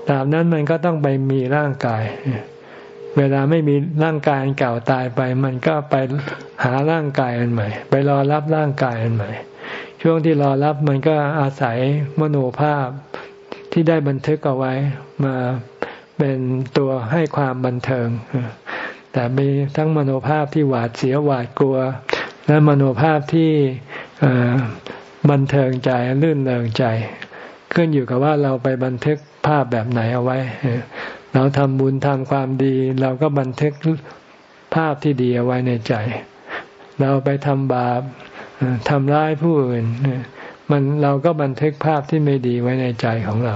ตราบนั้นมันก็ต้องไปมีร่างกาย เวลาไม่มีร่างกายเก่าตายไป มันก็ไปหาร่างกายอันใหม่ ไปรอรับร่างกายอันใหม่ ช่วงที่รอรับมันก็อาศัยมโนภาพที่ได้บันทึกเอาไว้มาเป็นตัวให้ความบันเทิง แต่มีทั้งมโนภาพที่หวาดเสียวหวาดกลัว และมโนภาพที่บันเทิงใจลื่นเริงใจ ขึ้นอยู่กับว่าเราไปบันทึกภาพแบบไหนเอาไว้ เราทำบุญทำความดี เราก็บันทึกภาพที่ดีเอาไว้ในใจ เราไปทำบาปทำร้ายผู้อื่นมันเราก็บันทึกภาพที่ไม่ดีไว้ในใจของเรา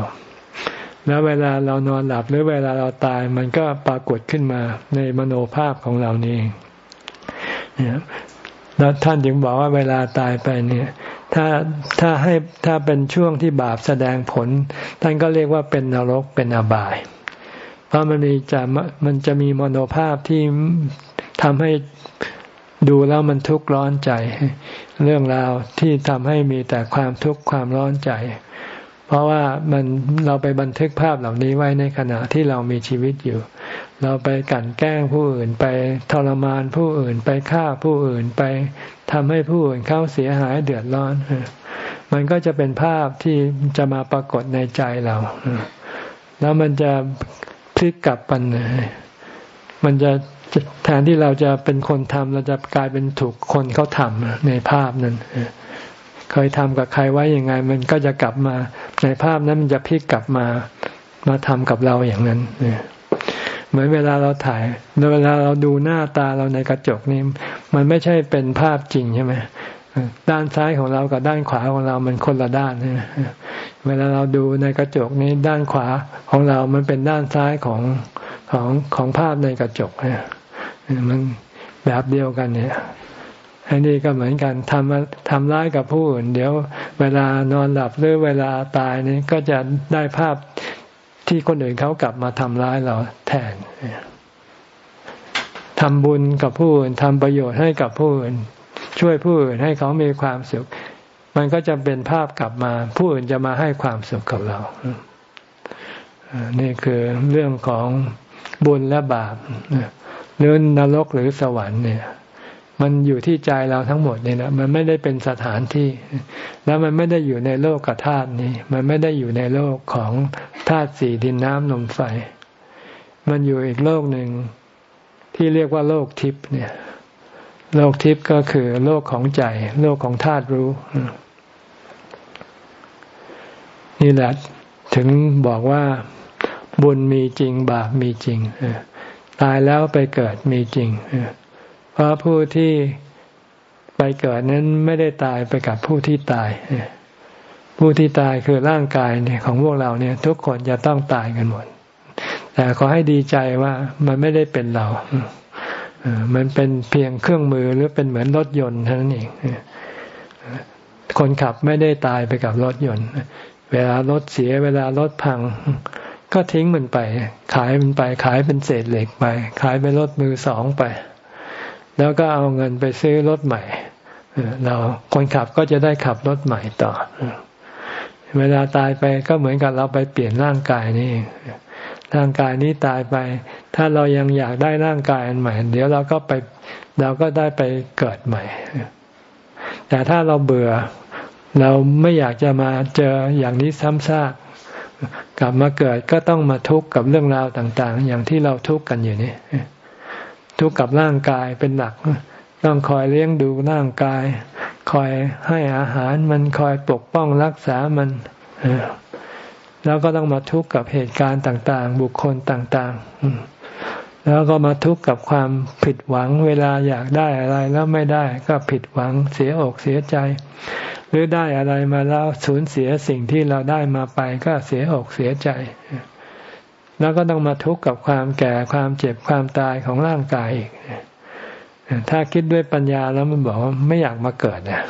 แล้วเวลาเรานอนหลับหรือเวลาเราตายมันก็ปรากฏขึ้นมาในมโนภาพของเรานี่แล้วท่านจึงบอกว่าเวลาตายไปเนี่ย ถ้าถ้าให้ถ้าเป็นช่วงที่บาปแสดงผล ท่านก็เรียกว่าเป็นนรกเป็นอบาย เพราะมันมีจะมันจะมีมโนภาพที่ทำให้ดูแล้วมันทุกข์ร้อนใจ เรื่องราวที่ทำให้มีแต่ความทุกข์ความร้อนใจ เพราะว่ามันเราไปบันทึกภาพเหล่านี้ไว้ในขณะที่เรามีชีวิตอยู่ เราไปกั่นแกล้งผู้อื่นไปทรมานผู้อื่นไปฆ่าผู้อื่นไปทำให้ผู้อื่นเข้าเสียหายเดือดร้อน มันก็จะเป็นภาพที่จะมาปรากฏในใจเรา แล้วมันจะ พลิกกลับมันมันจะแทนที่เราจะเป็นคนทำเราจะกลายเป็นถูกคนเขาทำในภาพนั้นเคยทำกับใครไว้ยังไง มันก็จะกลับมาในภาพนั้นมันจะพลิกกลับมามาทำกับเราอย่างนั้นเหมือนเวลาเราถ่ายเวลาเราดูหน้าตาเราในกระจกนี่มันไม่ใช่เป็นภาพจริงใช่ไหม ด้านซ้ายของเรากับด้านขวาของเรามันคนละด้านใช่ไหมเวลาเราดูในกระจกนี้ด้านขวาของเรามันเป็นด้านซ้ายของของของภาพในกระจกเนี่ยมันแบบเดียวกันเนี่ยอันนี้ก็เหมือนกันทำทำร้ายกับผู้อื่น เดี๋ยวเวลานอนหลับหรือเวลาตายนี่ก็จะได้ภาพที่คนอื่นเขากลับมาทำร้ายเราแทนทำบุญกับผู้อื่นทำประโยชน์ให้กับผู้อื่น ช่วยผู้อื่นให้เขามีความสุข มันก็จะเป็นภาพกลับมา ผู้อื่นจะมาให้ความสุขกับเรานี่คือเรื่องของบุญและบาปหรือนรกหรือสวรรค์เนี่ย มันอยู่ที่ใจเราทั้งหมดนี่นะมันไม่ได้เป็นสถานที่ แล้วมันไม่ได้อยู่ในโลกกับธาตุนี้ มันไม่ได้อยู่ในโลกของธาตุสี่ดินน้ำลมไฟ มันอยู่อีกโลกหนึ่งที่เรียกว่าโลกทิพย์เนี่ย โลกทิพย์ก็คือโลกของใจ โลกของธาตุรู้ นี่แหละถึงบอกว่าบุญมีจริงบาปมีจริงตายแล้วไปเกิดมีจริงเพราะผู้ที่ไปเกิดนั้นไม่ได้ตายไปกับผู้ที่ตายผู้ที่ตายคือร่างกายเนี่ยของพวกเราเนี่ย ทุกคนจะต้องตายกันหมด แต่ขอให้ดีใจว่ามันไม่ได้เป็นเรา มันเป็นเพียงเครื่องมือหรือเป็นเหมือนรถยนต์เท่านั้นเองคนขับไม่ได้ตายไปกับรถยนต์ เวลารถเสียเวลารถพัง ก็ทิ้งมันไป ขายมันไป ขายเป็นเศษเหล็กไป ขายเป็นรถมือสองไป แล้วก็เอาเงินไปซื้อรถใหม่เราคนขับก็จะได้ขับรถใหม่ต่อ เวลาตายไปก็เหมือนกับเราไปเปลี่ยนร่างกายนี่ ร่างกายนี้ตายไป ถ้าเรายังอยากได้ร่างกายอันใหม่ เดี๋ยวเราก็ไปเราก็ได้ไปเกิดใหม่ แต่ถ้าเราเบื่อ เราไม่อยากจะมาเจออย่างนี้ซ้ำซากกลับมาเกิดก็ต้องมาทุกข์กับเรื่องราวต่าง ๆ อย่างที่เราทุกข์กันอยู่นี่ทุกข์กับร่างกายเป็นหลัก ต้องคอยเลี้ยงดูร่างกาย คอยให้อาหารมันคอยปกป้องรักษามัน แล้วก็ต้องมาทุกข์กับเหตุการณ์ต่างๆ บุคคลต่างๆ แล้วก็มาทุกข์กับความผิดหวังเวลาอยากได้อะไรแล้วไม่ได้ก็ผิดหวังเสียอกเสียใจ หรือได้อะไรมาแล้วสูญเสียสิ่งที่เราได้มาไปก็เสียอกเสียใจ แล้วก็ต้องมาทุกข์กับความแก่ความเจ็บความตายของร่างกายอีกถ้าคิดด้วยปัญญาแล้วมันบอกว่าไม่อยากมาเกิดนะ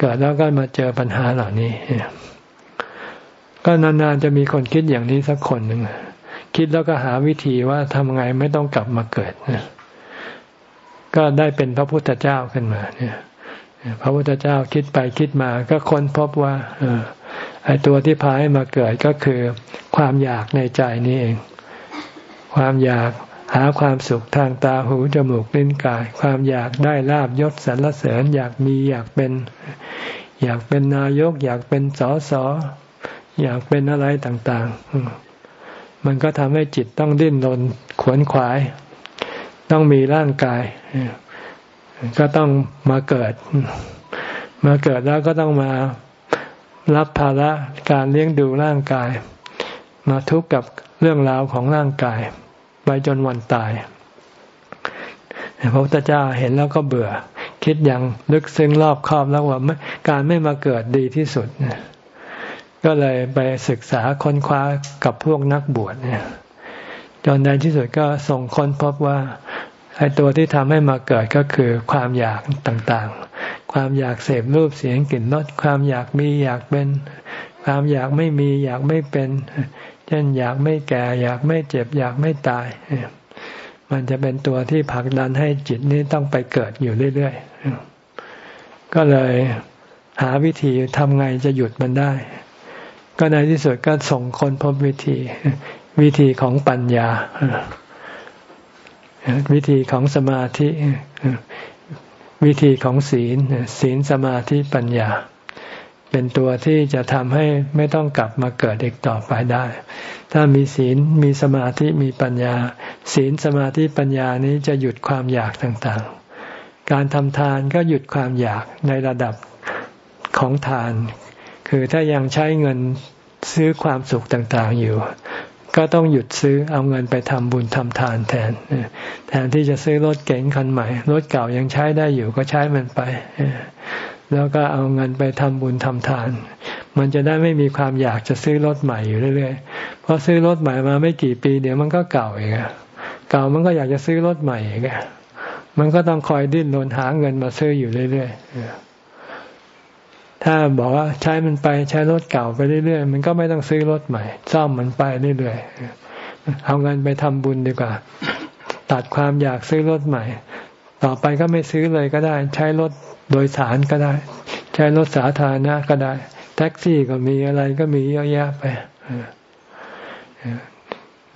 เกิดแล้วก็มาเจอปัญหาเหล่านี้ ก็นานๆจะมีคนคิดอย่างนี้สักคนหนึ่งคิดแล้วก็หาวิธีว่าทำไงไม่ต้องกลับมาเกิดก็ได้เป็นพระพุทธเจ้าขึ้นมาเนี่ยพระพุทธเจ้าคิดไปคิดมาก็ค้นพบว่าเออไอตัวที่พาให้มาเกิดก็คือ ความอยากในใจนี่เอง ความอยากหาความสุขทางตาหูจมูกลิ้นกาย ความอยากได้ลาบยศสรรเสริญ อยากมีอยากเป็น อยากเป็นนายก อยากเป็นสอสอ อยากเป็นอะไรต่างๆ มันก็ทำให้จิตต้องดิ้นรนขวนขวาย ต้องมีร่างกาย ก็ต้องมาเกิด มาเกิดแล้วก็ต้องมารับภาระการเลี้ยงดูร่างกาย มาทุกข์กับเรื่องราวของร่างกาย ไปจนวันตายพระพุทธเจ้าเห็นแล้วก็เบื่อ คิดอย่างลึกซึ้งรอบคอบแล้วว่าการไม่มาเกิดดีที่สุด ก็เลยไปศึกษาค้นคว้ากับพวกนักบวชเนี่ยจนในที่สุดก็ส่งค้นพบว่าไอ้ตัวที่ทำให้มาเกิดก็คือความอยากต่างๆ ความอยากเสพรูปเสียงกลิ่นรสความอยากมีอยากเป็น ความอยากไม่มีอยากไม่เป็น เช่นอยากไม่แก่ อยากไม่เจ็บ อยากไม่ตาย มันจะเป็นตัวที่ผลักดันให้จิตนี้ต้องไปเกิดอยู่เรื่อยๆ ก็เลยหาวิธีทำไงจะหยุดมันได้ ก็ในที่สุดก็ส่งคนพบวิธี วิธีของปัญญา วิธีของสมาธิ วิธีของศีล ศีลสมาธิปัญญา เป็นตัวที่จะทำให้ไม่ต้องกลับมาเกิดอีกต่อไปได้ ถ้ามีศีลมีสมาธิมีปัญญา ศีลสมาธิปัญญานี้จะหยุดความอยากต่างๆ การทำทานก็หยุดความอยากในระดับของทาน คือถ้ายังใช้เงินซื้อความสุขต่างๆอยู่ ก็ต้องหยุดซื้อเอาเงินไปทำบุญทำทานแทน แทนที่จะซื้อรถเก๋งคันใหม่ รถเก่ายังใช้ได้อยู่ก็ใช้มันไป แล้วก็เอาเงินไปทำบุญทำทาน มันจะได้ไม่มีความอยากจะซื้อรถใหม่อยู่เรื่อยๆเพราะซื้อรถใหม่มาไม่กี่ปีเดี๋ยวมันก็เก่าอีกเก่ามันก็อยากจะซื้อรถใหม่อีกมันก็ต้องคอยดิ้นรนหาเงินมาซื้ออยู่เรื่อยๆ ถ้าบอกว่าใช้มันไปใช้รถเก่าไปเรื่อยๆ มันก็ไม่ต้องซื้อรถใหม่ ซ่อมมันไปเรื่อยๆ เอาเงินไปทำบุญดีกว่า ตัดความอยากซื้อรถใหม่ ต่อไปก็ไม่ซื้อเลยก็ได้ ใช้รถโดยสารก็ได้ ใช้รถสาธารณะก็ได้ แท็กซี่ก็มีอะไรก็มีเยอะแยะไป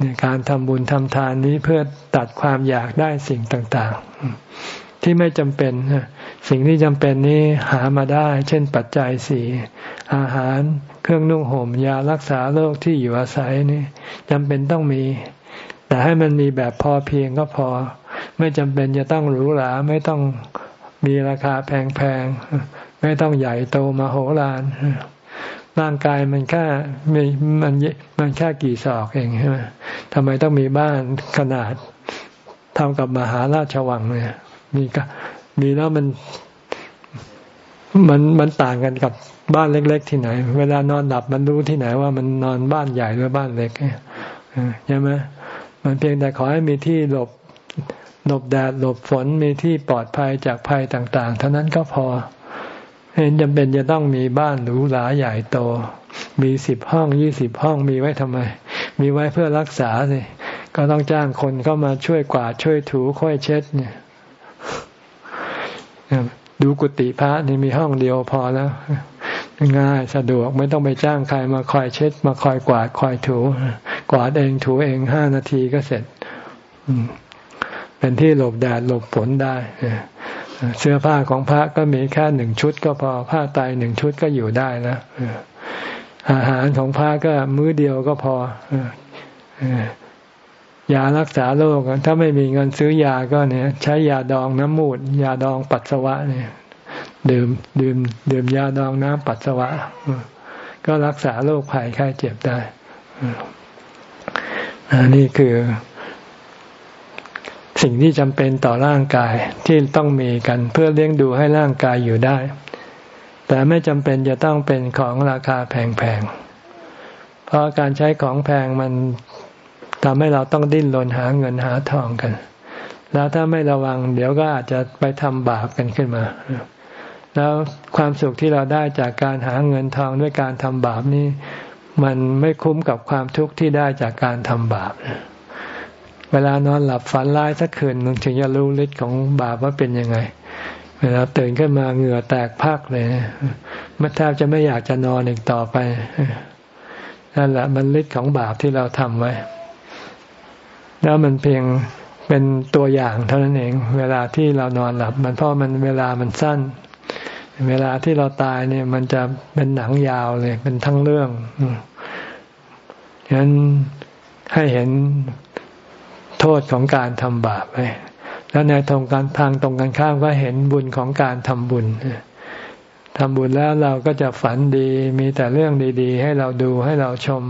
ในการทำบุญทำทานนี้เพื่อตัดความอยากได้สิ่งต่าง ๆ ที่ไม่จำเป็น สิ่งที่จำเป็นนี้หามาได้ เช่นปัจจัยสี่อาหารเครื่องนุ่งห่มยารักษาโรคที่อยู่อาศัยนี่จำเป็นต้องมี แต่ให้มันมีแบบพอเพียงก็พอ ไม่จำเป็นจะต้องหรูหราไม่ต้องมีราคาแพงๆไม่ต้องใหญ่โตมาโหฬารร่างกายมันแค่มันมันแค่กี่ศอกเองใช่ไหมทำไมต้องมีบ้านขนาดเท่ากับมหาราชวังเนี่ยมีก็ มีแล้วมันมันมันต่างกันกับบ้านเล็ก ๆ ที่ไหน เวลานอนหลับมันรู้ที่ไหนว่ามันนอนบ้านใหญ่หรือบ้านเล็กใช่ไหมมันเพียงแต่ขอให้มีที่หลบหลบแดดหลบฝนมีที่ปลอดภัยจากภัยต่าง ๆ เท่านั้นก็พอเห็นจำเป็นจะต้องมีบ้านหรูหราใหญ่โต มีสิบห้องยี่สิบห้องมีไว้ทำไม มีไว้เพื่อรักษาสิก็ต้องจ้างคนเข้ามาช่วยกวาดช่วยถูค่อยเช็ดเนี่ย ดูกุฏิพระนี่มีห้องเดียวพอแล้วง่ายสะดวกไม่ต้องไปจ้างใครมาคอยเช็ด มาคอยกวาดคอยถู กวาดเองถูเองห้านาทีก็เสร็จเป็นที่หลบแดดหลบฝนได้เสื้อผ้าของพระก็มีแค่หนึ่งชุด ก็พอผ้าไตหนึ่งชุดก็อยู่ได้นะอาหารของพระก็มื้อเดียวก็พอ ยารักษาโรคถ้าไม่มีเงินซื้อยาก็เนี่ย ใช้ยาดองน้ำมูด ยาดองปัสสาวะเนี่ยดื่มดื่มดื่มยาดองน้ำปัสสาวะ ก็รักษาโรคภัยไข้เจ็บได้อันนี้คือสิ่งที่จำเป็นต่อร่างกายที่ต้องมีกันเพื่อเลี้ยงดูให้ร่างกายอยู่ได้ แต่ไม่จำเป็นจะต้องเป็นของราคาแพงๆ เพราะการใช้ของแพงมัน ทำให้เราต้องดิ้นรนหาเงินหาทองกัน แล้วถ้าไม่ระวัง เดี๋ยวก็อาจจะไปทำบาปกันขึ้นมา แล้วความสุขที่เราได้จากการหาเงินทองด้วยการทำบาปนี่มันไม่คุ้มกับความทุกข์ที่ได้จากการทำบาป เวลานอนหลับฝันร้ายสักคืนนึงถึงจะรู้ฤทธิ์ของบาปว่าเป็นยังไงเวลาตื่นขึ้นมาเหงื่อแตกพักเลยมันแทบจะไม่อยากจะนอนอีกต่อไป นั่นแหละมันฤทธิ์ของบาปที่เราทำไว้ แล้วมันเพียงเป็นตัวอย่างเท่านั้นเอง เวลาที่เรานอนหลับ มันเพราะมันเวลามันสั้น เวลาที่เราตายเนี่ย มันจะเป็นหนังยาวเลย เป็นทั้งเรื่องฉะนั้นให้เห็นโทษของการทำบาปไปแล้วในทางการทางตรงกันข้ามก็เห็นบุญของการทำบุญ ทำบุญแล้วเราก็จะฝันดี มีแต่เรื่องดีๆ ให้เราดูให้เราชม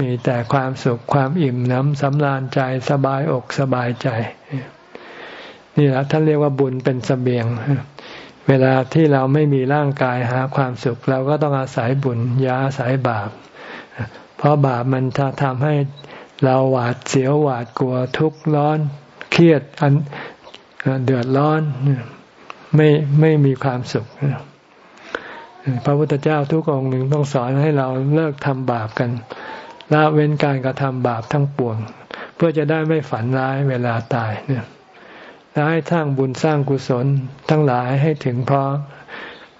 มีแต่ความสุขความอิ่มน้ำสำราญใจสบายอกสบายใจ นี่แหละท่านเรียกว่าบุญเป็นสเสบียง เวลาที่เราไม่มีร่างกายหาความสุข เราก็ต้องอาศัยบุญอย่าอาศัยบาป เพราะบาปมันจะทำให้เราหวาดเสียวหวาดกลัวทุกข์ร้อน เครียดอันเดือดร้อนไม่ไม่มีความสุข พระพุทธเจ้าทุกองค์หนึ่งต้องสอนให้เราเลิกทำบาปกันละเว้นการกระทำบาปทั้งปวง เพื่อจะได้ไม่ฝันร้ายเวลาตายเนี่ยและให้สร้างบุญสร้างกุศลทั้งหลายให้ถึงพร้อม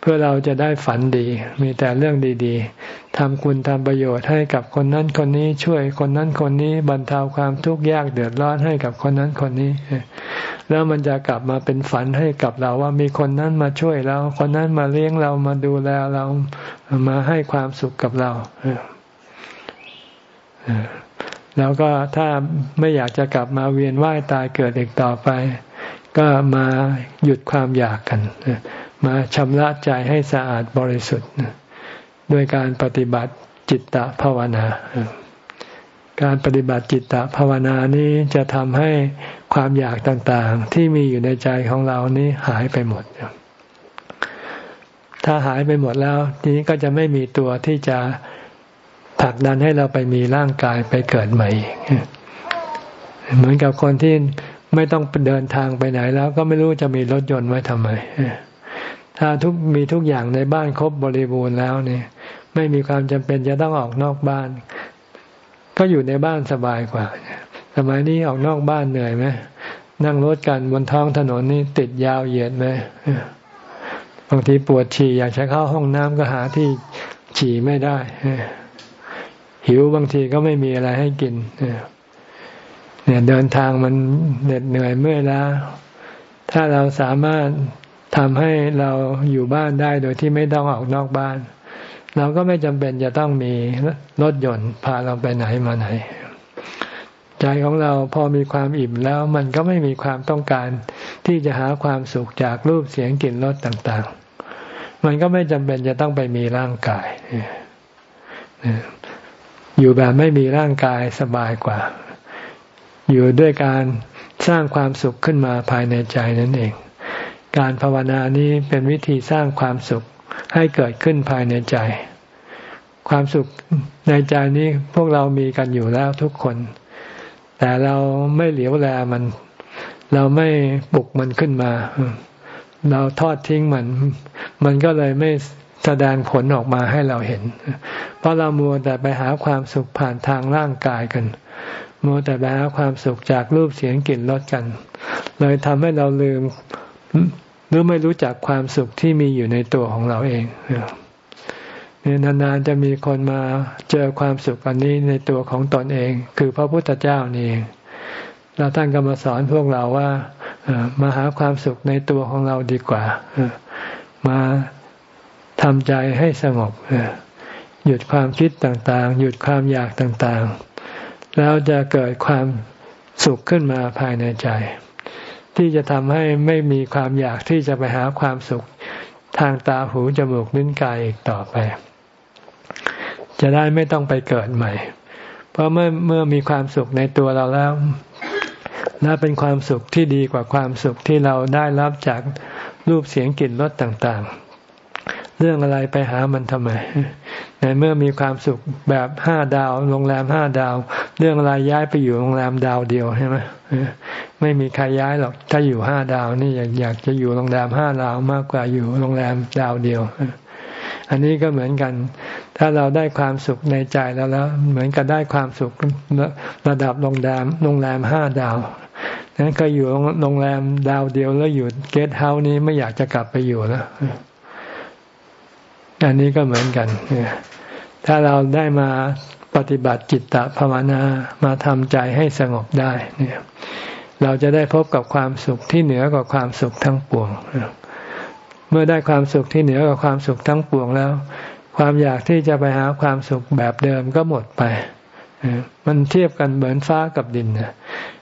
เพื่อเราจะได้ฝันดี มีแต่เรื่องดีๆทำคุณทำประโยชน์ให้กับคนนั้นคนนี้ช่วยคนนั้นคนนี้บรรเทาความทุกข์ยากเดือดร้อนให้กับคนนั้นคนนี้ แล้วมันจะกลับมาเป็นฝันให้กับเราว่ามีคนนั้นมาช่วยเรา คนนั้นมาเลี้ยงเรามาดูแลเรามาให้ความสุขกับเราแล้วก็ถ้าไม่อยากจะกลับมาเวียนว่ายตายเกิดอีกต่อไป ก็มาหยุดความอยากกัน มาชำระใจให้สะอาดบริสุทธิ์ด้วยการปฏิบัติจิตตภาวนา การปฏิบัติจิตตภาวนานี้จะทำให้ความอยากต่างๆ ที่มีอยู่ในใจของเรานี้หายไปหมด ถ้าหายไปหมดแล้วทีนี้ก็จะไม่มีตัวที่จะผลักดันให้เราไปมีร่างกายไปเกิดใหม่ เหมือนกับคนที่ไม่ต้องเดินทางไปไหนแล้วก็ไม่รู้จะมีรถยนต์ไว้ทำไม ถ้าทุกมีทุกอย่างในบ้านครบบริบูรณ์แล้วเนี่ย ไม่มีความจำเป็นจะต้องออกนอกบ้าน ก็อยู่ในบ้านสบายกว่า สมัยนี้ออกนอกบ้านเหนื่อยไหมนั่งรถกันบนท้องถนนนี่ติดยาวเหยียดไหมบางทีปวดฉี่อยากจะเข้าห้องน้ำก็หาที่ฉี่ไม่ได้ หิวบางทีก็ไม่มีอะไรให้กินเนี่ยเดินทางมันเหน็ดเหนื่อยเมื่อยล้าถ้าเราสามารถ ทำให้เราอยู่บ้านได้โดยที่ไม่ต้องออกนอกบ้าน เราก็ไม่จำเป็นจะต้องมีรถยนต์พาเราไปไหนมาไหน ใจของเราพอมีความอิ่มแล้วมันก็ไม่มีความต้องการที่จะหาความสุขจากรูปเสียงกลิ่นรสต่างๆ มันก็ไม่จำเป็นจะต้องไปมีร่างกาย อยู่แบบไม่มีร่างกายสบายกว่า อยู่ด้วยการสร้างความสุขขึ้นมาภายในใจนั่นเอง การภาวนานี้เป็นวิธีสร้างความสุขให้เกิดขึ้นภายในใจ ความสุขในใจนี้พวกเรามีกันอยู่แล้วทุกคน แต่เราไม่เหลียวแลมัน เราไม่ปลุกมันขึ้นมา เราทอดทิ้งมัน มันก็เลยไม่แสดงผลออกมาให้เราเห็น เพราะเรามัวแต่ไปหาความสุขผ่านทางร่างกายกัน มัวแต่ไปหาความสุขจากรูปเสียงกลิ่นรสกัน เลยทำให้เราลืม หรือไม่รู้จักความสุขที่มีอยู่ในตัวของเราเองเนี่ยนานๆจะมีคนมาเจอความสุขอันนี้ในตัวของตนเอง คือพระพุทธเจ้านี่เองแล้วท่านก็มาสอนพวกเราว่ามาหาความสุขในตัวของเราดีกว่ามาทำใจให้สงบหยุดความคิดต่างๆ หยุดความอยากต่างๆ แล้วจะเกิดความสุขขึ้นมาภายในใจ ที่จะทำให้ไม่มีความอยากที่จะไปหาความสุขทางตาหูจมูกลิ้นกายอีกต่อไป จะได้ไม่ต้องไปเกิดใหม่ เพราะเมื่อเมื่อมีความสุขในตัวเราแล้วและเป็นความสุขที่ดีกว่าความสุขที่เราได้รับจากรูปเสียงกลิ่นรสต่างๆ เรื่องอะไรไปหามันทำไม ในเมื่อมีความสุขแบบห้าดาวโรงแรมห้าดาว เรื่องอะไรย้ายไปอยู่โรงแรมดาวเดียวใช่ไหมไม่มีใครย้ายหรอกถ้าอยู่ห้าดาวนี่อยากอยากจะอยู่โรงแรมห้าดาวมากกว่าอยู่โรงแรมดาวเดียวอันนี้ก็เหมือนกัน ถ้าเราได้ความสุขในใจแล้วแล้ว เหมือนกับได้ความสุขระดับโรงแรมโรงแรมห้าดาวนั้นก็อยู่โรงแรมดาวเดียวแล้วอยู่เกสต์เฮาส์นี้ไม่อยากจะกลับไปอยู่แล้ว อันนี้ก็เหมือนกัน ถ้าเราได้มาปฏิบัติจิตตภาวนามาทำใจให้สงบได้เนี่ยเราจะได้พบกับความสุขที่เหนือกว่าความสุขทั้งปวง เมื่อได้ความสุขที่เหนือกว่าความสุขทั้งปวงแล้ว ความอยากที่จะไปหาความสุขแบบเดิมก็หมดไป มันเทียบกันเหมือนฟ้ากับดินนะ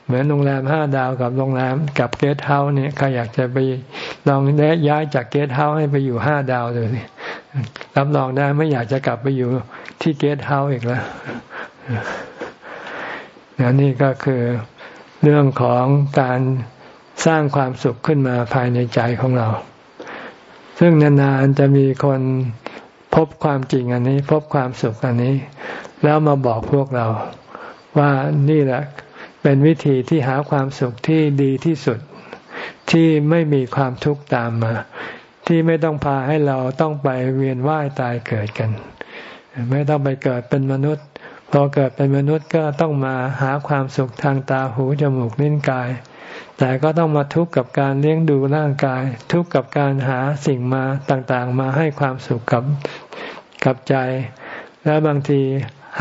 เหมือนโรงแรมห้าดาวกับโรงแรมกับเกสต์เฮาส์เนี่ยใครอยากจะไปลองได้ย้ายจากเกสต์เฮาส์ให้ไปอยู่ห้าดาวเลยรับรองได้ไม่อยากจะกลับไปอยู่ที่เกสต์เฮาส์อีกแล้วนี่ก็คือเรื่องของการสร้างความสุขขึ้นมาภายในใจของเรา ซึ่งนานๆจะมีคนพบความจริงอันนี้ พบความสุขอันนี้ แล้วมาบอกพวกเราว่านี่แหละ เป็นวิธีที่หาความสุขที่ดีที่สุด ที่ไม่มีความทุกข์ตามมา ที่ไม่ต้องพาให้เราต้องไปเวียนว่ายตายเกิดกัน ไม่ต้องไปเกิดเป็นมนุษย์พอเกิดเป็นมนุษย์ก็ต้องมาหาความสุขทางตาหูจมูกลิ้นกาย แต่ก็ต้องมาทุกข์กับการเลี้ยงดูร่างกาย ทุกข์กับการหาสิ่งมาต่างๆ มาให้ความสุขกับกับใจ และบางที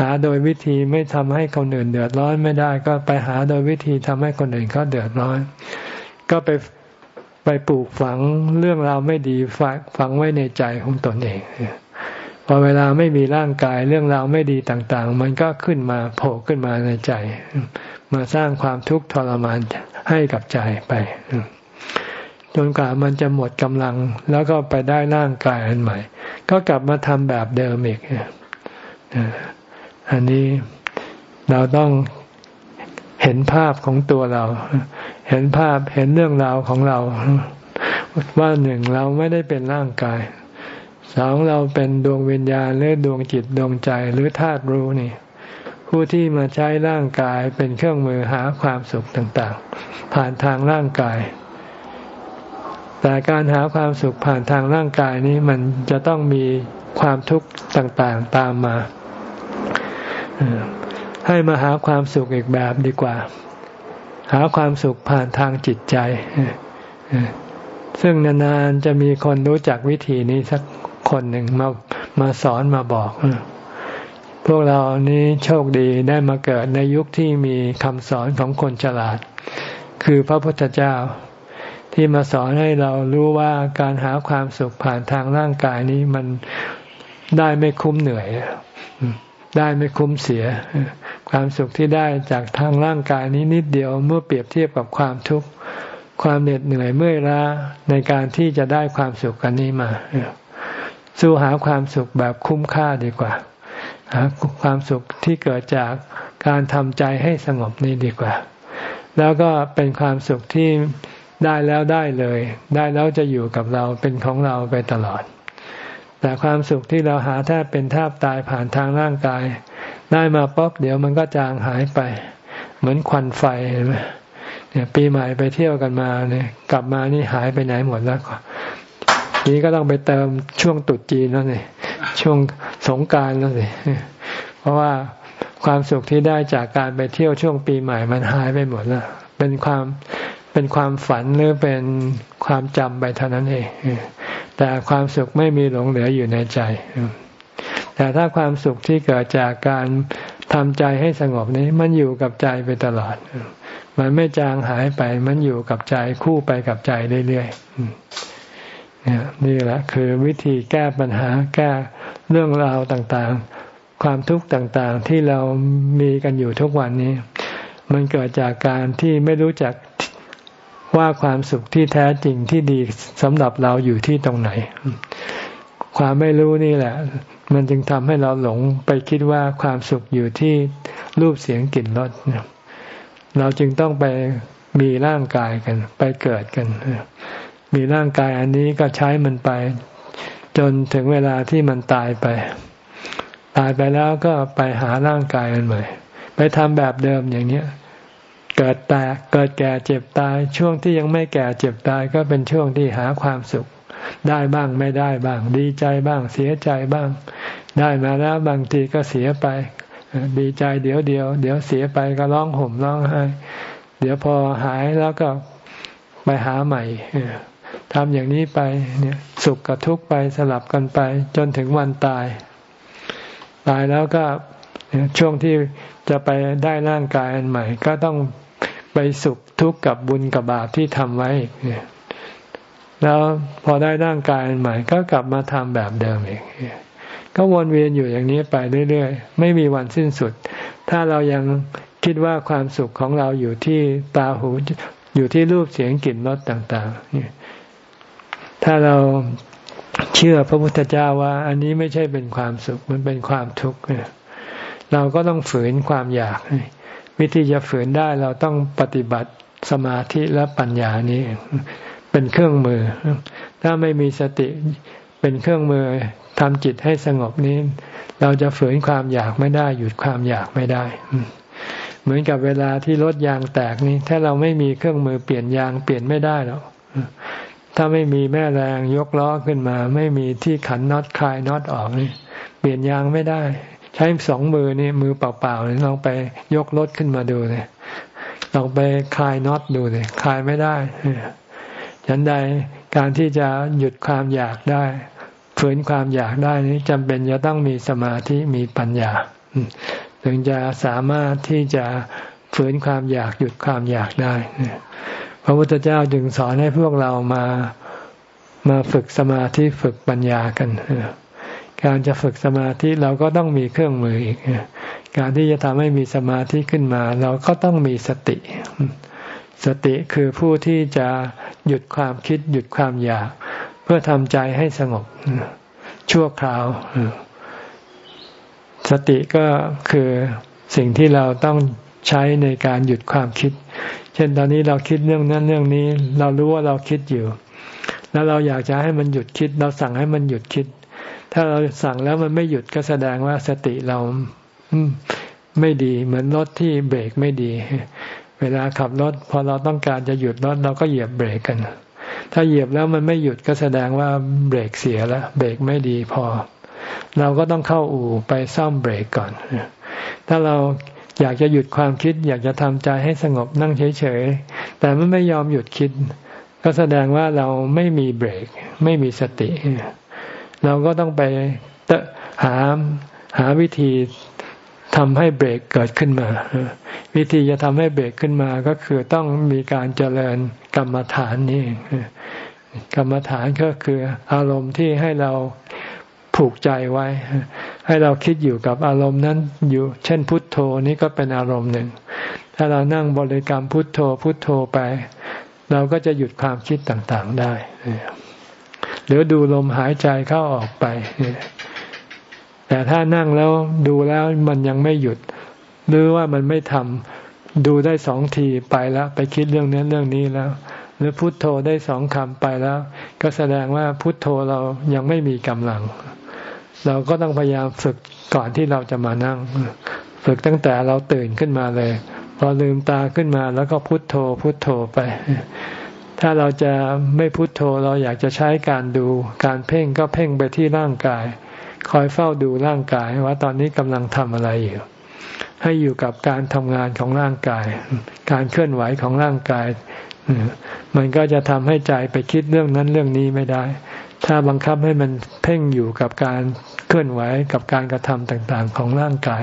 หาโดยวิธีไม่ทำให้คนอื่นเดือดร้อนไม่ได้ ก็ไปหาโดยวิธีทำให้คนอื่นเขาเดือดร้อน ก็ไปไปปลูกฝังเรื่องราวไม่ดีฝังฝังไว้ในใจของตนเองพอเวลาไม่มีร่างกายเรื่องราวไม่ดีต่าง ๆ มันก็ขึ้นมาโผล่ขึ้นมาในใจ มาสร้างความทุกข์ทรมานให้กับใจไปจนกว่ามันจะหมดกำลัง แล้วก็ไปได้ร่างกายอันใหม่ ก็กลับมาทำแบบเดิมอีก อันนี้เราต้องเห็นภาพของตัวเรา เห็นภาพเห็นเรื่องราวของเรา ว่าหนึ่งเราไม่ได้เป็นร่างกายสองเราเป็นดวงวิญญาณหรือดวงจิตดวงใจหรือธาตุรู้นี่ ผู้ที่มาใช้ร่างกายเป็นเครื่องมือหาความสุขต่างๆ ผ่านทางร่างกาย แต่การหาความสุขผ่านทางร่างกายนี้มันจะต้องมีความทุกข์ต่างๆตามมา ให้มาหาความสุขอีกแบบดีกว่า หาความสุขผ่านทางจิตใจ ซึ่งนานๆจะมีคนรู้จักวิธีนี้สักคนหนึ่งมามาสอนมาบอก พวกเรานี้โชคดีได้มาเกิดในยุคที่มีคำสอนของคนฉลาด คือพระพุทธเจ้าที่มาสอนให้เรารู้ว่าการหาความสุขผ่านทางร่างกายนี้มันได้ไม่คุ้มเหนื่อย ได้ไม่คุ้มเสีย ความสุขที่ได้จากทางร่างกายนี้นิดเดียวเมื่อเปรียบเทียบกับความทุกข์ความเหน็ดเหนื่อยเมื่อยล้าในการที่จะได้ความสุขกันนี้มาสู้หาความสุขแบบคุ้มค่าดีกว่า หาความสุขที่เกิดจากการทำใจให้สงบนี้ดีกว่า แล้วก็เป็นความสุขที่ได้แล้วได้เลย ได้แล้วจะอยู่กับเราเป็นของเราไปตลอด แต่ความสุขที่เราหาแทบเป็นแทบตายผ่านทางร่างกาย ได้มาป๊บเดี๋ยวมันก็จางหายไป เหมือนควันไฟเห็นไหมเนี่ยปีใหม่ไปเที่ยวกันมาเนี่ย กลับมานี่หายไปไหนหมดแล้วนี้ก็ต้องไปเติมช่วงตุดจีนแล้วนี่ช่วงสงการแล้วสิเพราะว่าความสุขที่ได้จากการไปเที่ยวช่วงปีใหม่มันหายไปหมดแล้วเป็นความเป็นความฝันหรือเป็นความจำไปเท่านั้นเอง แต่ความสุขไม่มีหลงเหลืออยู่ในใจ แต่ถ้าความสุขที่เกิดจากการทำใจให้สงบนี้ มันอยู่กับใจไปตลอด มันไม่จางหายไป มันอยู่กับใจคู่ไปกับใจเรื่อยๆนี่แหละคือวิธีแก้ปัญหาแก้เรื่องราวต่างๆ ความทุกข์ต่างๆที่เรามีกันอยู่ทุกวันนี้ มันเกิดจากการที่ไม่รู้จัก ว่าความสุขที่แท้จริงที่ดีสำหรับเราอยู่ที่ตรงไหน ความไม่รู้นี่แหละ มันจึงทำให้เราหลงไปคิดว่าความสุขอยู่ที่รูปเสียงกลิ่นรสเราจึงต้องไปมีร่างกายกัน ไปเกิดกัน มีร่างกายอันนี้ก็ใช้มันไป จนถึงเวลาที่มันตายไป ตายไปแล้วก็ไปหาร่างกายมันใหม่ ไปทำแบบเดิมอย่างเนี้ย เกิดแตกเกิดแก่เจ็บตาย ช่วงที่ยังไม่แก่เจ็บตายก็เป็นช่วงที่หาความสุข ได้บ้างไม่ได้บ้าง ดีใจบ้างเสียใจบ้าง ได้มาแล้วบางทีก็เสียไป ดีใจเดี๋ยวเดียว เดี๋ยวเสียไปก็ร้องห่มร้องไห้เดี๋ยวพอหายแล้วก็ไปหาใหม่ทำอย่างนี้ไปเนี่ยสุขกับทุกข์ไปสลับกันไป จนถึงวันตาย ตายแล้วก็ช่วงที่จะไปได้ร่างกายอันใหม่ ก็ต้อง ไปสุขทุกข์กับบุญกับบาปที่ทำไว้แล้วพอได้ร่างกายอันใหม่ก็กลับมาทำแบบเดิมอีกก็วนเวียนอยู่อย่างนี้ไปเรื่อยๆ ไม่มีวันสิ้นสุด ถ้าเรายังคิดว่าความสุขของเราอยู่ที่ตาหูอยู่ที่รูปเสียงกลิ่นรสต่างๆนี่ถ้าเราเชื่อพระพุทธเจ้าว่า อันนี้ไม่ใช่เป็นความสุขมันเป็นความทุกข์เราก็ต้องฝืนความอยาก วิธีจะฝืนได้เราต้องปฏิบัติสมาธิและปัญญานี้ เป็นเครื่องมือ ถ้าไม่มีสติเป็นเครื่องมือทำจิตให้สงบนี้ เราจะฝืนความอยากไม่ได้ หยุดความอยากไม่ได้ เหมือนกับเวลาที่รถยางแตกนี้ ถ้าเราไม่มีเครื่องมือเปลี่ยนยางเปลี่ยนไม่ได้หรอกถ้าไม่มีแม่แรงยกล้อขึ้นมา ไม่มีที่ขันน็อตคลายน็อตออกนี่เปลี่ยนยางไม่ได้ ใช้สองมือนี่มือเปล่าๆลองไปยกรถขึ้นมาดูเลยลองไปคลายน็อตดูเลยคลายไม่ได้ฉันใดการที่จะหยุดความอยากได้ฝืนความอยากได้นี้จำเป็นจะต้องมีสมาธิมีปัญญาถึงจะสามารถที่จะฝืนความอยากหยุดความอยากได้พระพุทธเจ้าจึงสอนให้พวกเรามามาฝึกสมาธิฝึกปัญญากัน การจะฝึกสมาธิเราก็ต้องมีเครื่องมืออีก การที่จะทำให้มีสมาธิขึ้นมา เราก็ต้องมีสติ สติคือผู้ที่จะหยุดความคิดหยุดความอยาก เพื่อทำใจให้สงบ ชั่วคราว สติก็คือสิ่งที่เราต้องใช้ในการหยุดความคิด เช่นตอนนี้เราคิดเรื่องนั้นเรื่องนี้ เรารู้ว่าเราคิดอยู่ แล้วเราอยากจะให้มันหยุดคิด เราสั่งให้มันหยุดคิด ถ้าเราสั่งแล้วมันไม่หยุดก็แสดงว่าสติเราไม่ดี เหมือนรถที่เบรกไม่ดี เวลาขับรถพอเราต้องการจะหยุดรถเราก็เหยียบเบรกกัน ถ้าเหยียบแล้วมันไม่หยุดก็แสดงว่าเบรกเสียแล้วเบรกไม่ดีพอ เราก็ต้องเข้าอู่ไปซ่อมเบรกก่อน ถ้าเราอยากจะหยุดความคิด อยากจะทำใจให้สงบนั่งเฉยๆ แต่มันไม่ยอมหยุดคิด ก็แสดงว่าเราไม่มีเบรก ไม่มีสติ เราก็ต้องไปหาหาวิธีทำให้เบรกเกิดขึ้นมา วิธีจะทำให้เบรกขึ้นมาก็คือต้องมีการเจริญกรรมฐานนี่กรรมฐานก็คืออารมณ์ที่ให้เราผูกใจไว้ ให้เราคิดอยู่กับอารมณ์นั้นอยู่ เช่น พุทโธนี้ก็เป็นอารมณ์หนึ่ง ถ้าเรานั่งบริกรรมพุทโธพุทโธไป เราก็จะหยุดความคิดต่างๆได้ หรือดูลมหายใจเข้าออกไป แต่ถ้านั่งแล้วดูแล้วมันยังไม่หยุด หรือว่ามันไม่ทำดูได้สองทีไปแล้ว ไปคิดเรื่องนี้เรื่องนี้แล้ว หรือพุทโธได้สองคำไปแล้ว ก็แสดงว่าพุทโธเรายังไม่มีกำลัง เราก็ต้องพยายามฝึกก่อนที่เราจะมานั่ง ฝึกตั้งแต่เราตื่นขึ้นมาเลย พอลืมตาขึ้นมาแล้วก็พุทโธพุทโธไป ถ้าเราจะไม่พุทโธเราอยากจะใช้การดูการเพ่งก็เพ่งไปที่ร่างกาย คอยเฝ้าดูร่างกายว่าตอนนี้กำลังทำอะไรอยู่ให้อยู่กับการทำงานของร่างกาย การเคลื่อนไหวของร่างกาย มันก็จะทำให้ใจไปคิดเรื่องนั้นเรื่องนี้ไม่ได้ ถ้าบังคับให้มันเพ่งอยู่กับการเคลื่อนไหวกับการกระทำต่างๆของร่างกาย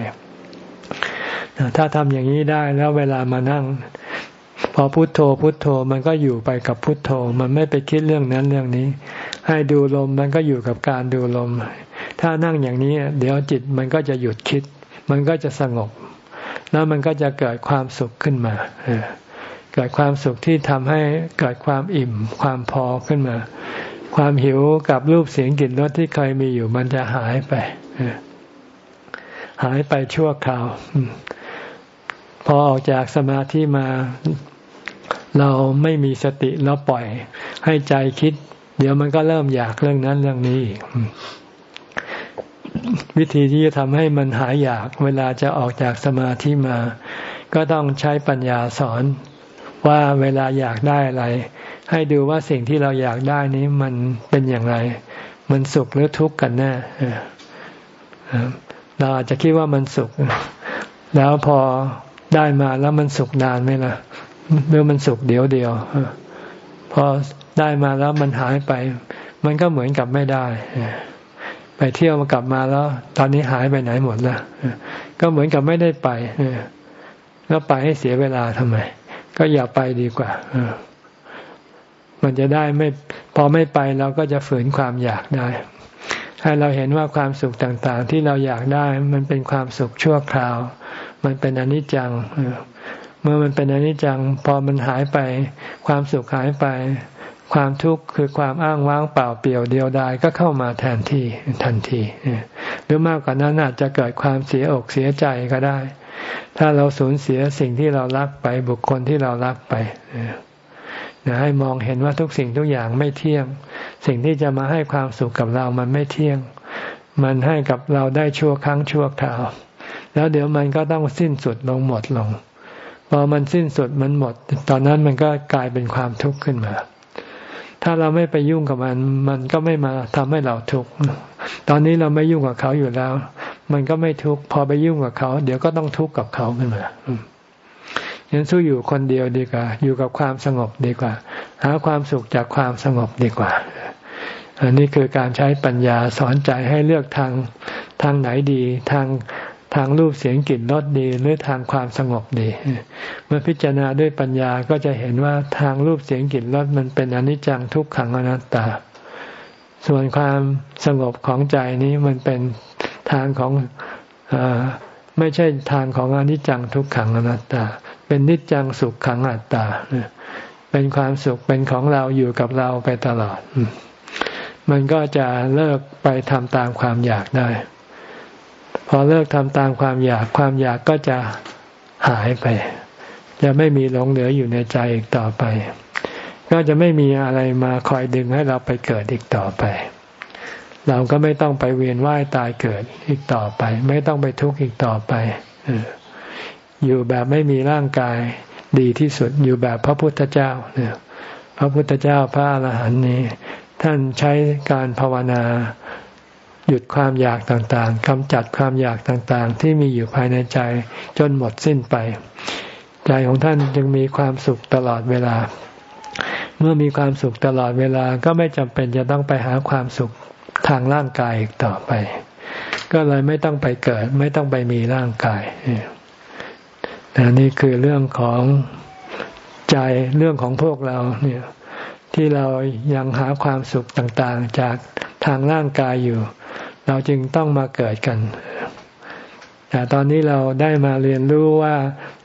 ถ้าทำอย่างนี้ได้แล้วเวลามานั่ง พอพุโทโธพุโทโธมันก็อยู่ไปกับพุโทโธ มันไม่ไปคิดเรื่องนั้นเรื่องนี้ ให้ดูลมมันก็อยู่กับการดูลม ถ้านั่งอย่างนี้ เดี๋ยวจิตมันก็จะหยุดคิด มันก็จะสงบ แล้วมันก็จะเกิดความสุขขึ้นมาเกิดความสุขที่ทำให้เกิดความอิ่มความพอขึ้นมา ความหิวกับรูปเสียงกลิ่นรสที่เคยมีอยู่มันจะหายไปหายไปชั่วคราว พอออกจากสมาธิมาเราไม่มีสติแล้วปล่อยให้ใจคิด เดี๋ยวมันก็เริ่มอยากเรื่องนั้นเรื่องนี้ วิธีที่จะทำให้มันหายอยากเวลาจะออกจากสมาธิมา ก็ต้องใช้ปัญญาสอนว่าเวลาอยากได้อะไร ให้ดูว่าสิ่งที่เราอยากได้นี้มันเป็นอย่างไร มันสุขหรือทุกข์กันแน่เราอาจจะคิดว่ามันสุข แล้วพอ ได้มาแล้วมันสุขนานไหมล่ะหรือมันสุขเดียวเดียวพอได้มาแล้วมันหายไป มันก็เหมือนกับไม่ได้ไปเที่ยวมากลับมาแล้ว ตอนนี้หายไปไหนหมดแล้วก็เหมือนกับไม่ได้ไปแล้วไปให้เสียเวลาทำไม ก็อย่าไปดีกว่ามันจะได้ไม่ พอไม่ไปเราก็จะฝืนความอยากได้ ให้เราเห็นว่าความสุขต่างๆ ที่เราอยากได้มันเป็นความสุขชั่วคราว มันเป็นอนิจจัง เมื่อมันเป็นอนิจจัง พอมันหายไป ความสุขหายไป ความทุกข์คือความอ้างว้างเปล่าเปลี่ยวเดียวดายก็เข้ามาแทนที่ทันที หรือมากกว่านั้นอาจจะเกิดความเสียอกเสียใจก็ได้ ถ้าเราสูญเสียสิ่งที่เรารักไปบุคคลที่เรารักไปนะให้มองเห็นว่าทุกสิ่งทุกอย่างไม่เที่ยง สิ่งที่จะมาให้ความสุขกับเรามันไม่เที่ยง มันให้กับเราได้ชั่วครั้งชั่วคราว แล้วเดี๋ยวมันก็ต้องสิ้นสุดลงหมดลง พอมันสิ้นสุดมันหมด ตอนนั้นมันก็กลายเป็นความทุกข์ขึ้นมา ถ้าเราไม่ไปยุ่งกับมัน มันก็ไม่มาทำให้เราทุกข์ ตอนนี้เราไม่ยุ่งกับเขาอยู่แล้ว มันก็ไม่ทุกข์ พอไปยุ่งกับเขา เดี๋ยวก็ต้องทุกข์กับเขาขึ้นมายันสู้อยู่คนเดียวดีกว่า อยู่กับความสงบดีกว่า หาความสุขจากความสงบดีกว่า อันนี้คือการใช้ปัญญาสอนใจให้เลือกทางทางไหนดี ทาง ทางรูปเสียงกลิ่นรสดีหรือทางความสงบดี เมื่อพิจารณาด้วยปัญญาก็จะเห็นว่าทางรูปเสียงกลิ่นรสมันเป็นอนิจจังทุกขังอนัตตา ส่วนความสงบของใจนี้มันเป็นทางของอไม่ใช่ทางของอนิจจังทุกขังอนัตตา เป็นนิจจังสุขขังอัตตา เป็นความสุขเป็นของเราอยู่กับเราไปตลอด มันก็จะเลิกไปทำตามความอยากได้ พอเลิกทำตามความอยากความอยากก็จะหายไป จะไม่มีหลงเหลืออยู่ในใจอีกต่อไป ก็จะไม่มีอะไรมาคอยดึงให้เราไปเกิดอีกต่อไป เราก็ไม่ต้องไปเวียนว่ายตายเกิดอีกต่อไป ไม่ต้องไปทุกข์อีกต่อไปอยู่แบบไม่มีร่างกายดีที่สุดอยู่แบบพระพุทธเจ้าเนี่ยพระพุทธเจ้าพระอรหันต์นี้ ท่านใช้การภาวนา หยุดความอยากต่างๆกำจัดความอยากต่างๆ ที่มีอยู่ภายในใจจนหมดสิ้นไป ใจของท่านจึงมีความสุขตลอดเวลา เมื่อมีความสุขตลอดเวลาก็ไม่จำเป็นจะต้องไปหาความสุขทางร่างกายอีกต่อไป ก็เลยไม่ต้องไปเกิด ไม่ต้องไปมีร่างกายนี่คือเรื่องของใจเรื่องของพวกเราเนี่ยที่เรายังหาความสุขต่างๆ จาก ทางร่างกายอยู่ เราจึงต้องมาเกิดกัน แต่ตอนนี้เราได้มาเรียนรู้ว่า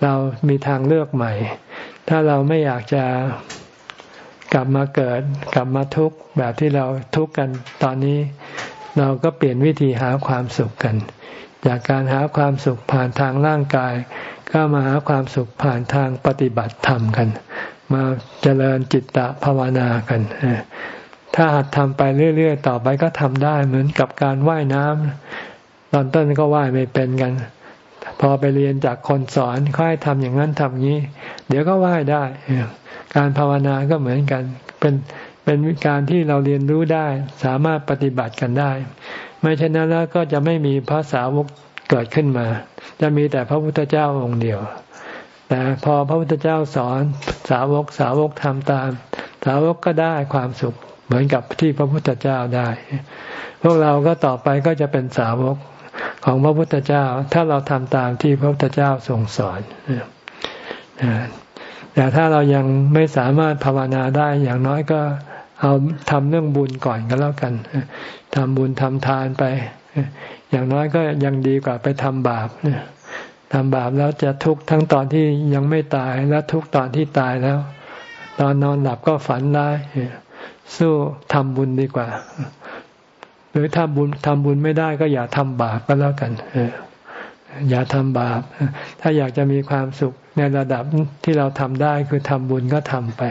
เรามีทางเลือกใหม่ ถ้าเราไม่อยากจะกลับมาเกิด กลับมาทุกข์แบบที่เราทุกข์กันตอนนี้ เราก็เปลี่ยนวิธีหาความสุขกัน จากการหาความสุขผ่านทางร่างกาย ก็มาหาความสุขผ่านทางปฏิบัติธรรมกัน มาเจริญจิตตภาวนากัน ถ้าหัดทำไปเรื่อยๆ ต่อไปก็ทำได้เหมือนกับการว่ายน้ำตอนต้นก็ว่ายไม่เป็นกัน พอไปเรียนจากคนสอนค่อยทำอย่างนั้นทำนี้ เดี๋ยวก็ว่ายได้ การภาวนาก็เหมือนกัน เป็นเป็นการที่เราเรียนรู้ได้ สามารถปฏิบัติกันได้ ไม่เช่นนั้นแล้วก็จะไม่มีพระสาวกเกิดขึ้นมา จะมีแต่พระพุทธเจ้าองค์เดียว แต่พอพระพุทธเจ้าสอนสาวกสาวกทำตาม สาวกก็ได้ความสุข เหมือนกับที่พระพุทธเจ้าได้ พวกเราก็ต่อไปก็จะเป็นสาวกของพระพุทธเจ้า ถ้าเราทำตามที่พระพุทธเจ้าทรงสอนแต่ถ้าเรายังไม่สามารถภาวนาได้อย่างน้อยก็เอาทำเรื่องบุญก่อนก็แล้วกันทำบุญทำทานไป อย่างน้อยก็ยังดีกว่าไปทำบาปทำบาปแล้วจะทุกข์ทั้งตอนที่ยังไม่ตายและทุกข์ตอนที่ตายแล้ว ตอนนอนหลับก็ฝันร้าย สู้ทำบุญดีกว่า หรือถ้าบุญทำบุญไม่ได้ก็อย่าทำบาปก็แล้วกันอย่าทำบาป ถ้าอยากจะมีความสุขในระดับที่เราทำได้คือทำบุญก็ทำไป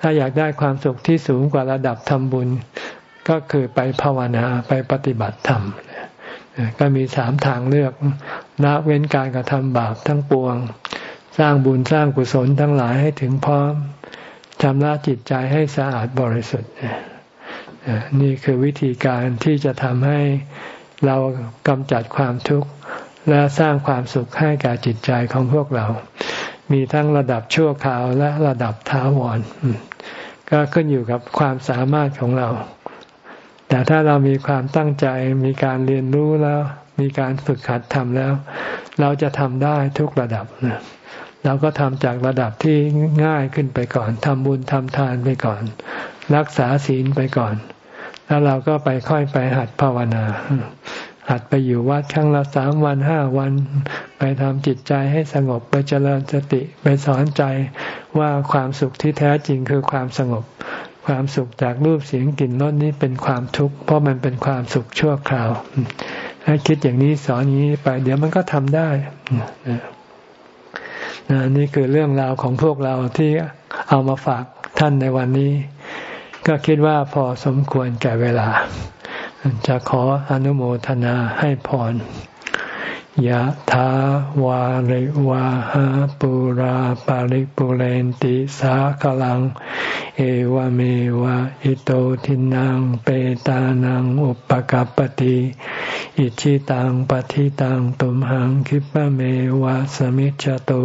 ถ้าอยากได้ความสุขที่สูงกว่าระดับทำบุญ ก็คือไปภาวนาไปปฏิบัติธรรมก็มีสามทางเลือกละเว้นการกระทำบาปทั้งปวง สร้างบุญสร้างกุศลทั้งหลายให้ถึงพร้อม ชำระจิตใจให้สะอาดบริสุทธิ์นี่คือวิธีการที่จะทำให้เรากำจัดความทุกข์และสร้างความสุขให้แก่จิตใจของพวกเรา มีทั้งระดับชั่วคราวและระดับท้าวร ก็ขึ้นอยู่กับความสามารถของเรา แต่ถ้าเรามีความตั้งใจมีการเรียนรู้แล้ว มีการฝึกหัดทำแล้ว เราจะทำได้ทุกระดับนะ เราก็ทำจากระดับที่ง่ายขึ้นไปก่อนทำบุญทำทานไปก่อน รักษาศีลไปก่อน แล้วเราก็ไปค่อยไปหัดภาวนา หัดไปอยู่วัดครั้งละสามวันห้าวัน ไปทำจิตใจให้สงบไปเจริญสติไปสอนใจว่าความสุขที่แท้จริงคือความสงบ ความสุขจากรูปเสียงกลิ่นรสนี้เป็นความทุกข์เพราะมันเป็นความสุขชั่วคราวให้คิดอย่างนี้สอนอย่างนี้ไป เดี๋ยวมันก็ทำได้ นี่คือเรื่องราวของพวกเราที่เอามาฝากท่านในวันนี้ ก็คิดว่าพอสมควรแก่เวลา จะขออนุโมทนาให้พร ยะถาวาริวาหาปุราปาริปุเรนติสาขลัง เอวเมวะอิโตทินังเปตานังอุปกัรปติอิชิตังปฏิตังตุมหังคิปะเมวะสมิจจตุ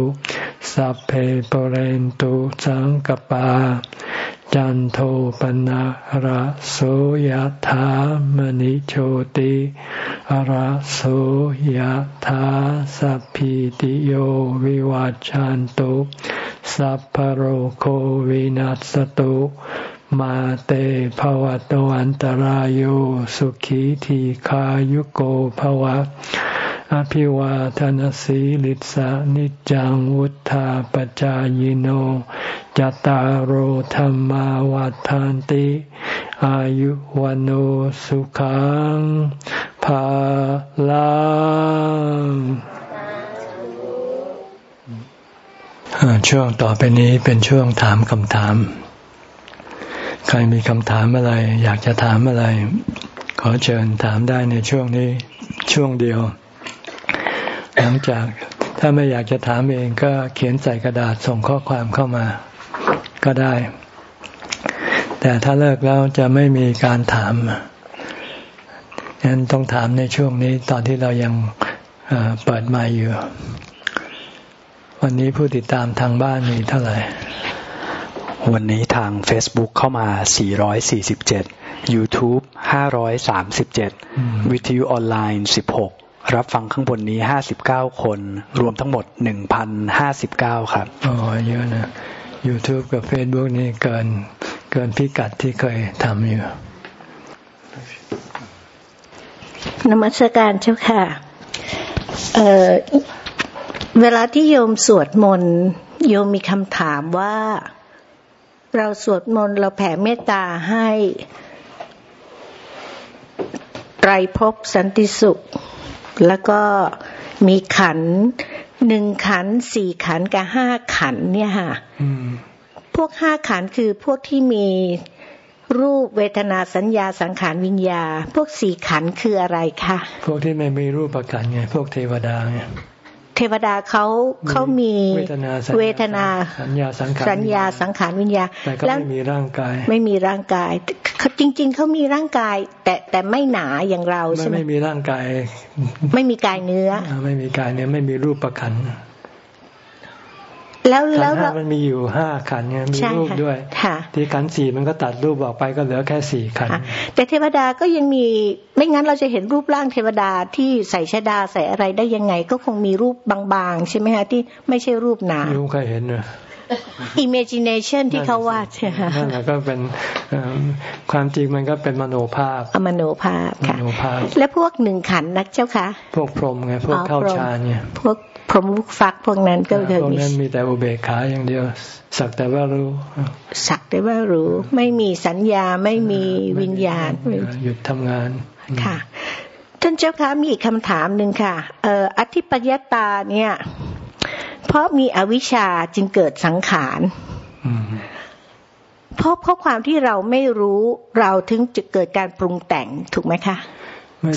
สัพเพปเรนตุสังกปา จันโทปนะระโสยธามณิโชติระโสยธาสัพพิติโยวิวัจจันตุสัพพโรโควินัสตุมาเตภวะตวันตารโยสุขีทีขายุโกภวะ อภิวาทนสีลิสานิจังวุธาปจายโนจตารโหธรรมาวาทานติ อายุวันโอสุขังภาลังช่วงต่อไปนี้เป็นช่วงถามคำถาม ใครมีคำถามอะไร อยากจะถามอะไร ขอเชิญถามได้ในช่วงนี้ช่วงเดียว หลังจากถ้าไม่อยากจะถามเองก็เขียนใส่กระดาษส่งข้อความเข้ามาก็ได้ แต่ถ้าเลิกแล้วจะไม่มีการถามฉะนั้นต้องถามในช่วงนี้ตอนที่เรายังเปิดมาอยู่ วันนี้ผู้ติดตามทางบ้านมีเท่าไหร่ วันนี้ทาง Facebook เข้ามา 447 YouTube 537 วิทยุออนไลน์ 16 รับฟังข้างบนนี้ห้าสิบเก้าคน รวมทั้งหมดหนึ่งพันห้าสิบเก้าครับอ๋อเยอะนะ YouTube กับ Facebook นี่เกินเกินพิกัดที่เคยทำอยู่นมัสการเจ้าค่ะเเวลาที่โยมสวดมนต์โยมมีคำถามว่า เราสวดมนต์เราแผ่เมตตาให้ไตรภพสันติสุข แล้วก็มีขันหนึ่งขันสี่ขันกับห้าขันเนี่ยค่ะพวกห้าขันคือพวกที่มีรูปเวทนาสัญญาสังขารวิญญา พวกสี่ขันคืออะไรคะพวกที่ไม่มีรูปประกันไงพวกเทวดาไงเทวดาเขาเขามีเวทนาเวทนาสัญญาสังขารสัญญาสังขารวิญญาแล้วไม่มีร่างกาย ไม่มีร่างกายจริง ๆเขามีร่างกาย แต่แต่ไม่หนาอย่างเราใช่ไหมไม่มีร่างกาย ไม่มีกายเนื้อ ไม่มีกายเนื้อไม่มีรูปประคัน แล้วแล้วมันมีอยู่ห้าขันไงมีรูปด้วยที่ขันสี่มันก็ตัดรูปออกไปก็เหลือแค่สี่ขันแต่เทวดาก็ยังมีไม่งั้นเราจะเห็นรูปร่างเทวดาที่ใส่ชดาใส่อะไรได้ยังไง ก็คงมีรูปบางๆ ใช่ไหมฮะที่ไม่ใช่รูปหนาลุงเคยเห็นเนอะ imagination ที่เขาวาดใช่ไหมนั่นแหละก็เป็นความจริงมันก็เป็นมโนภาพมโนภาพค่ะและพวกหนึ่งขันนักเจ้าคะพวกพรหมไงพวกเข้าฌานเนี่ยพวกพรหมลูกฟักพวกนั้นก็เคยมีพวกนั้นมีแต่อุเบกขาอย่างเดียว สักแต่ว่ารู้ สักแต่ว่ารู้ ไม่มีสัญญาไม่มีวิญญาณหยุดทำงานค่ะท่านเจ้าคะมีอีกคำถามหนึ่งค่ะเอ่ออธิปัญญาตาเนี่ย เพราะมีอวิชชาจึงเกิดสังขารเพราะเพราะความที่เราไม่รู้เราถึงจะเกิดการปรุงแต่งถูกไหมคะ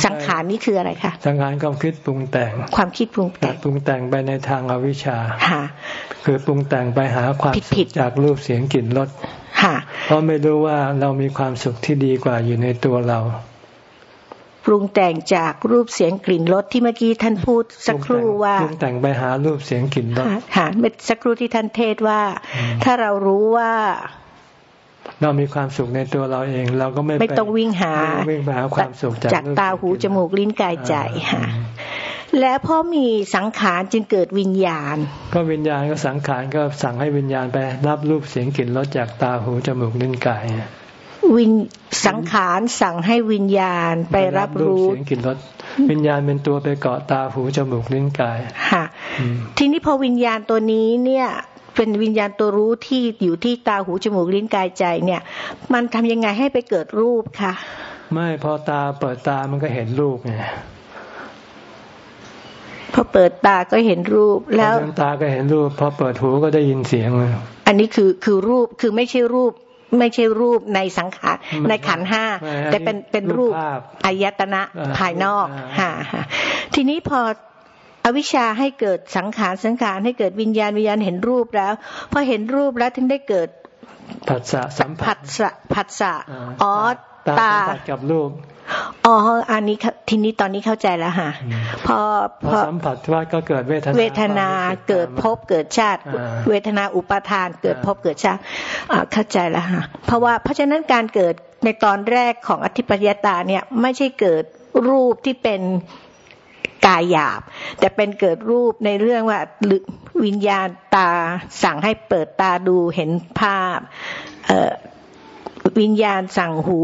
สังขารนี่คืออะไรคะสังขารความคิดปรุงแต่ง ความคิดปรุงแต่งปรุงแต่งไปในทางอวิชชาค่ะคือปรุงแต่งไปหาความสุขจากรูปเสียงกลิ่นรสเพราะไม่รู้ว่าเรามีความสุขที่ดีกว่าอยู่ในตัวเรา ปรุงแต่งจากรูปเสียงกลิ่นรสที่เมื่อกี้ท่านพูดสักครู่ว่าปรุงแต่งไปหารูปเสียงกลิ่นรสค่ะเมื่อสักครู่ที่ท่านเทศว่า ถ้าเรารู้ว่าเรามีความสุขในตัวเราเอง เราก็ไม่ไม่ต้องวิ่งหาวิ่งหาความสุขจากตาหูจมูกลิ้นกายใจค่ะและพอมีสังขารจึงเกิดวิญญาณ ก็วิญญาณก็สังขารก็สั่งให้วิญญาณไปรับรูปเสียงกลิ่นรสจากตาหูจมูกลิ้นกาย วิญสังขารสั่งให้วิญญาณไปรับรู้เสียงกลิ่นรสวิญญาณเป็นตัวไปเกาะตาหูจมูกลิ้นกายค่ะทีนี้พอวิญญาณตัวนี้เนี่ยเป็นวิญญาณตัวรู้ที่อยู่ที่ตาหูจมูกลิ้นกายใจเนี่ย มันทำยังไงให้ไปเกิดรูปคะไม่พอตาเปิดตามันก็เห็นรูปไงพอเปิดตาก็เห็นรูปแล้วตาก็เห็นรูปพอเปิดหูก็ได้ยินเสียงเลยอันนี้คือคือรูปคือไม่ใช่รูป ไม่ใช่รูปในสังขารในขันห้าแต่เป็นเป็นรูปอายตนะภายนอกค่ะทีนี้พออวิชชาให้เกิดสังขารสังขารให้เกิดวิญญาณวิญญาณเห็นรูปแล้วพอเห็นรูปแล้วถึงได้เกิดผัสสะสัมผัสสะผัสสะอ๋อตากับรูป อ๋อ อันนี้ทีนี้ตอนนี้เข้าใจแล้วค่ะ พอพอสัมผัสว่าก็เกิดเวทนา เวทนาเกิดภพเกิดชาติ เวทนาอุปาทานเกิดภพเกิดชาติเข้าใจแล้วค่ะ เพราะว่าเพราะฉะนั้นการเกิดในตอนแรกของอธิปยตาเนี่ยไม่ใช่เกิดรูปที่เป็นกายหยาบ แต่เป็นเกิดรูปในเรื่องว่าวิญญาณตาสั่งให้เปิดตาดูเห็นภาพ วิญญาณสั่งหู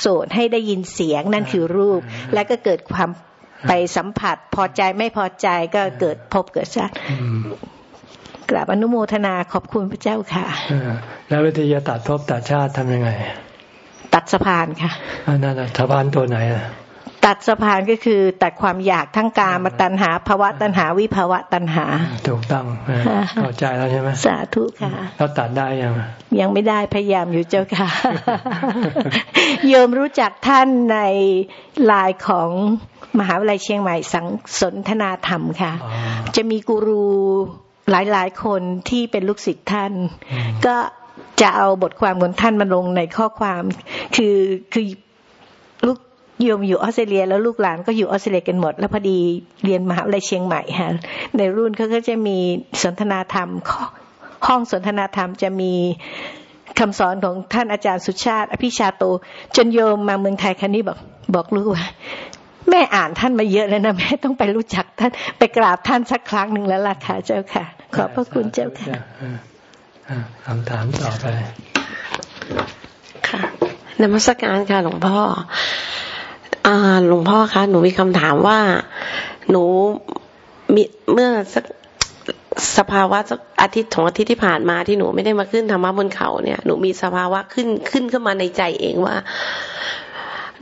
โสดให้ได้ยินเสียงนั่นคือรูป แล้วก็เกิดความไปสัมผัสพอใจไม่พอใจก็เกิดพบเกิดชาติกราบอนุโมทนาขอบคุณพระเจ้าค่ะแล้ววิธีจะตัดภพตัดชาติทำยังไง ตัดสะพานค่ะอันนั้นสะพานตัวไหนอะ ตัดสะพานก็คือตัดความอยากทั้งกามาตัณหาภาวะตัณหาวิภาวะตัณหา ถูกต้องเข้าใจแล้วใช่ไหมสาธุค่ะเราตัดได้ยังยังไม่ได้พยายามอยู่เจ้าค่ะโยมรู้จักท่านในลายของมหาวิทยาลัยเชียงใหม่สังสนทนาธรรมค่ะ จะมีกูรูหลายๆ คนที่เป็นลูกศิษย์ท่าน ก็จะเอาบทความของท่านมาลงในข้อความ คือคือลูก โยมอยู่ออสเตรเลีย แล้วลูกหลานก็อยู่ออสเตรเลียกันหมด แล้วพอดีเรียนมหาวิทยาลัยเชียงใหม่ฮะในรุ่นเขาก็จะมีสนทนาธรรม ห้องสนทนาธรรมจะมีคำสอนของท่านอาจารย์สุชาติ อภิชาโต จนโยมมาเมืองไทยคันนี้บอกบอกลูกว่าแม่อ่านท่านมาเยอะแล้วนะแม่ต้องไปรู้จักท่านไปกราบท่านสักครั้งหนึ่งแล้วล่ะค่ะ เจ้าค่ะ ขอบพระคุณเจ้าค่ะคำถามต่อไปค่ะนมัสการค่ะหลวงพ่อ อ่าหลวงพ่อคะหนูมีคำถามว่า หนูมีเมื่อสักสภาวะสักอาทิตย์สองอาทิตย์ที่ผ่านมาที่หนูไม่ได้มาขึ้นธรรมะบนเขาเนี่ยหนูมีสภาวะขึ้นขึ้นขึ้นมาในใจเองว่า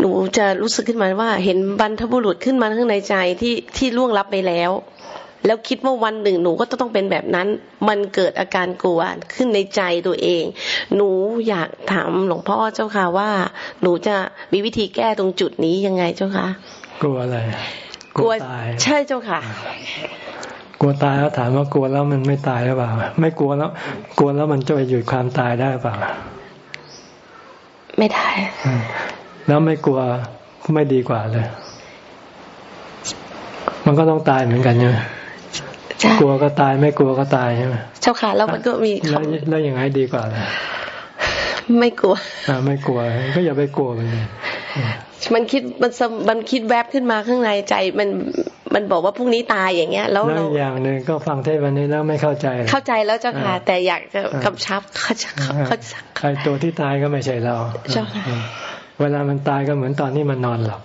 หนูจะรู้สึกขึ้นมาว่า เห็นบรรทบุรุษขึ้นมาข้างในใจที่ที่ล่วงลับไปแล้ว แล้วคิดว่าวันหนึ่งหนูก็ต้องเป็นแบบนั้น มันเกิดอาการกลัวขึ้นในใจตัวเอง หนูอยากถามหลวงพ่อเจ้าค่ะว่า หนูจะมีวิธีแก้ตรงจุดนี้ยังไงเจ้าค่ะกลัวอะไร กลัวตายใช่เจ้าค่ะ กลัวตายแล้วถามว่ากลัวแล้วมันไม่ตายหรือเปล่า ไม่กลัวแล้ว กลัวแล้วมันจะไปหยุดความตายได้หรือเปล่า ไม่ได้ แล้วไม่กลัวไม่ดีกว่าเลย มันก็ต้องตายเหมือนกันใช่ไหม กลัวก็ตายไม่กลัวก็ตายใช่ไหมเจ้าค่ะ แล้วมันก็มีแล้วแล้วยังไงดีกว่าเลยไม่กลัวอ่าไม่กลัว ก็อย่าไปกลัวมันมันคิดมันมันคิดแวบขึ้นมาข้างในใจมันมันบอกว่าพรุ่งนี้ตายอย่างเงี้ย แล้วเราอย่างหนึ่งก็ฟังเทศวันนี้แล้วไม่เข้าใจ เข้าใจแล้วเจ้าค่ะ แต่อยากจะกำชับเขาจะเขาใครตัวที่ตายก็ไม่ใช่เราเจ้าค่ะเวลามันตายก็เหมือนตอนที่มันนอนหลับ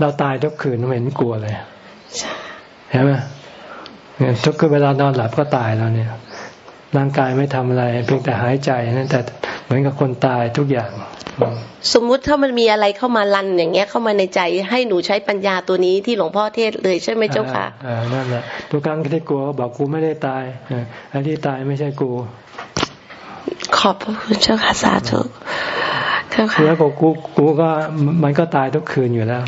เราตายทุกคืนไม่เห็นกลัวเลยเห็นไหม ทุกคืนเวลานอนหลับก็ตายแล้วเนี่ย ร่างกายไม่ทำอะไร เพียงแต่หายใจนั่นแต่เหมือนกับคนตายทุกอย่าง สมมุติถ้ามันมีอะไรเข้ามาลันอย่างเงี้ยเข้ามาในใจให้หนูใช้ปัญญาตัวนี้ที่หลวงพ่อเทศเลยใช่ไหมเจ้าค่ะอ่านั่นแหละทุกครั้งที่กลัวบอกกูไม่ได้ตายอันที่ตายไม่ใช่กู ขอบพระคุณเจ้าค่ะสาธุเจ้าค่ะแล้วกูกูก็มันก็ตายทุกคืนอยู่แล้ว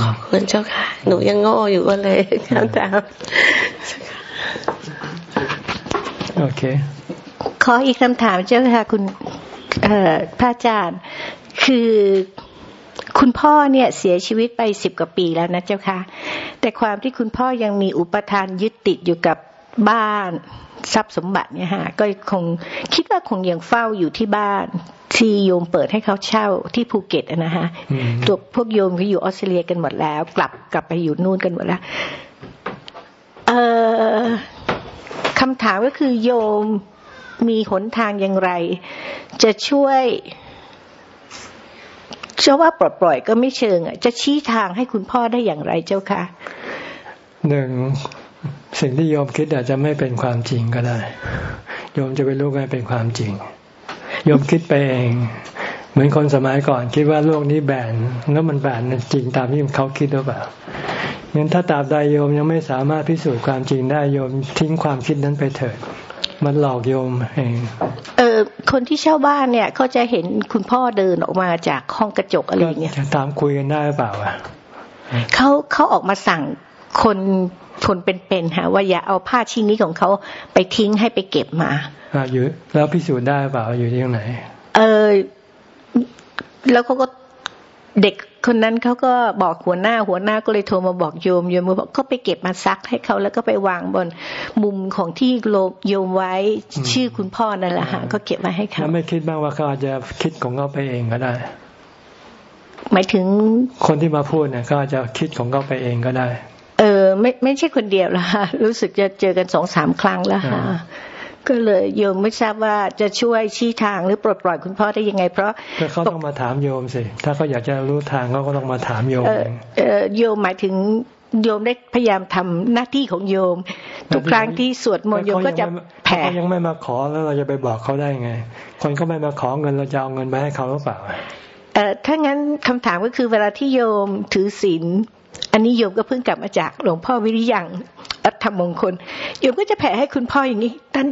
ขอบคุณเจ้าค่ะ หนูยังโง่อยู่ก็เลยคำถามโอเค ขออีกคำถามเจ้าค่ะ คุณพระอาจารย์ คือคุณพ่อเนี่ยเสียชีวิตไปสิบกว่าปีแล้วนะเจ้าค่ะ แต่ความที่คุณพ่อยังมีอุปทานยึดติดอยู่กับ บ้านทรัพย์สมบัติเนี่ยฮะก็คงคิดว่าคงยังเฝ้าอยู่ที่บ้านที่โยมเปิดให้เขาเช่าที่ภูเก็ตนะฮะตัวพวกโยมเขาอยู่ออสเตรเลียกันหมดแล้ว กลับกลับไปอยู่นู่นกันหมดแล้วเออคำถามก็คือโยมมีหนทางอย่างไร จะช่วยเชื่อว่าปลดปล่อยก็ไม่เชิงอะจะชี้ทางให้คุณพ่อได้อย่างไรเจ้าคะหนึ่ง สิ่งที่โยมคิดอาจจะไม่เป็นความจริงก็ได้ โยมจะไปรู้ว่าเป็นความจริง โยมคิดไปเอง เหมือนคนสมัยก่อนคิดว่าโลกนี้แบนแล้วมันแบนจริงตามที่เขาคิดหรือเปล่างั้นถ้าตราบใดโยมยังไม่สามารถพิสูจน์ความจริงได้โยมทิ้งความคิดนั้นไปเถิดมันหลอกโยมเองเออคนที่เช่าบ้านเนี่ยเขาจะเห็นคุณพ่อเดินออกมาจากห้องกระจกอะไรเงี้ยจะตามคุยกันได้เปล่าอะเขาเขาออกมาสั่งคน คนเป็นๆฮะว่าอย่าเอาผ้าชิ้นนี้ของเขาไปทิ้งให้ไปเก็บมาอ่าอยู่แล้วพิสูจน์ได้เปล่าอยู่ที่ตรงไหน เออแล้วเขาก็เด็กคนนั้นเขาก็บอกหัวหน้าหัวหน้าก็เลยโทรมาบอกโยมโยมบอกก็ไปเก็บมาซักให้เขาแล้วก็ไปวางบนมุมของที่โลโยมไว้ชื่อคุณพ่อนั่นแหละฮะก็เก็บมาให้เขาแล้วไม่คิดบ้างว่าเขาอาจจะคิดของเขาไปเองก็ได้ หมายถึงคนที่มาพูดเนี่ยเขาอาจจะคิดของเขาไปเองก็ได้ เออไม่ไม่ใช่คนเดียวละะรู้สึกจะเจอกันสองสามครั้งแล้วค่ะก็เลยโยมไม่ทราบว่าจะช่วยชี้ทางหรือปลดปล่อยคุณพ่อได้ยังไง เพราะเขาต้องมาถามโยมสิถ้าเขาอยากจะรู้ทางเขาก็ต้องมาถามโยมเออโยมหมายถึงโยมได้พยายามทำหน้าที่ของโยม ทุกครั้งที่สวดมนต์โยมก็จะแผ่เขายังไม่มาขอแล้วเราจะไปบอกเขาได้ไง คนเขาไม่มาขอเงินเราจะเอาเงินไปให้เขาหรือเปล่าเออถ้างั้นคำถามก็คือเวลาที่โยมถือศีล อันนี้โยมก็เพิ่งกลับมาจากหลวงพ่อวิริยังอัธมงคลโยมก็จะแผ่ให้คุณพ่ออย่างนี้ท่าน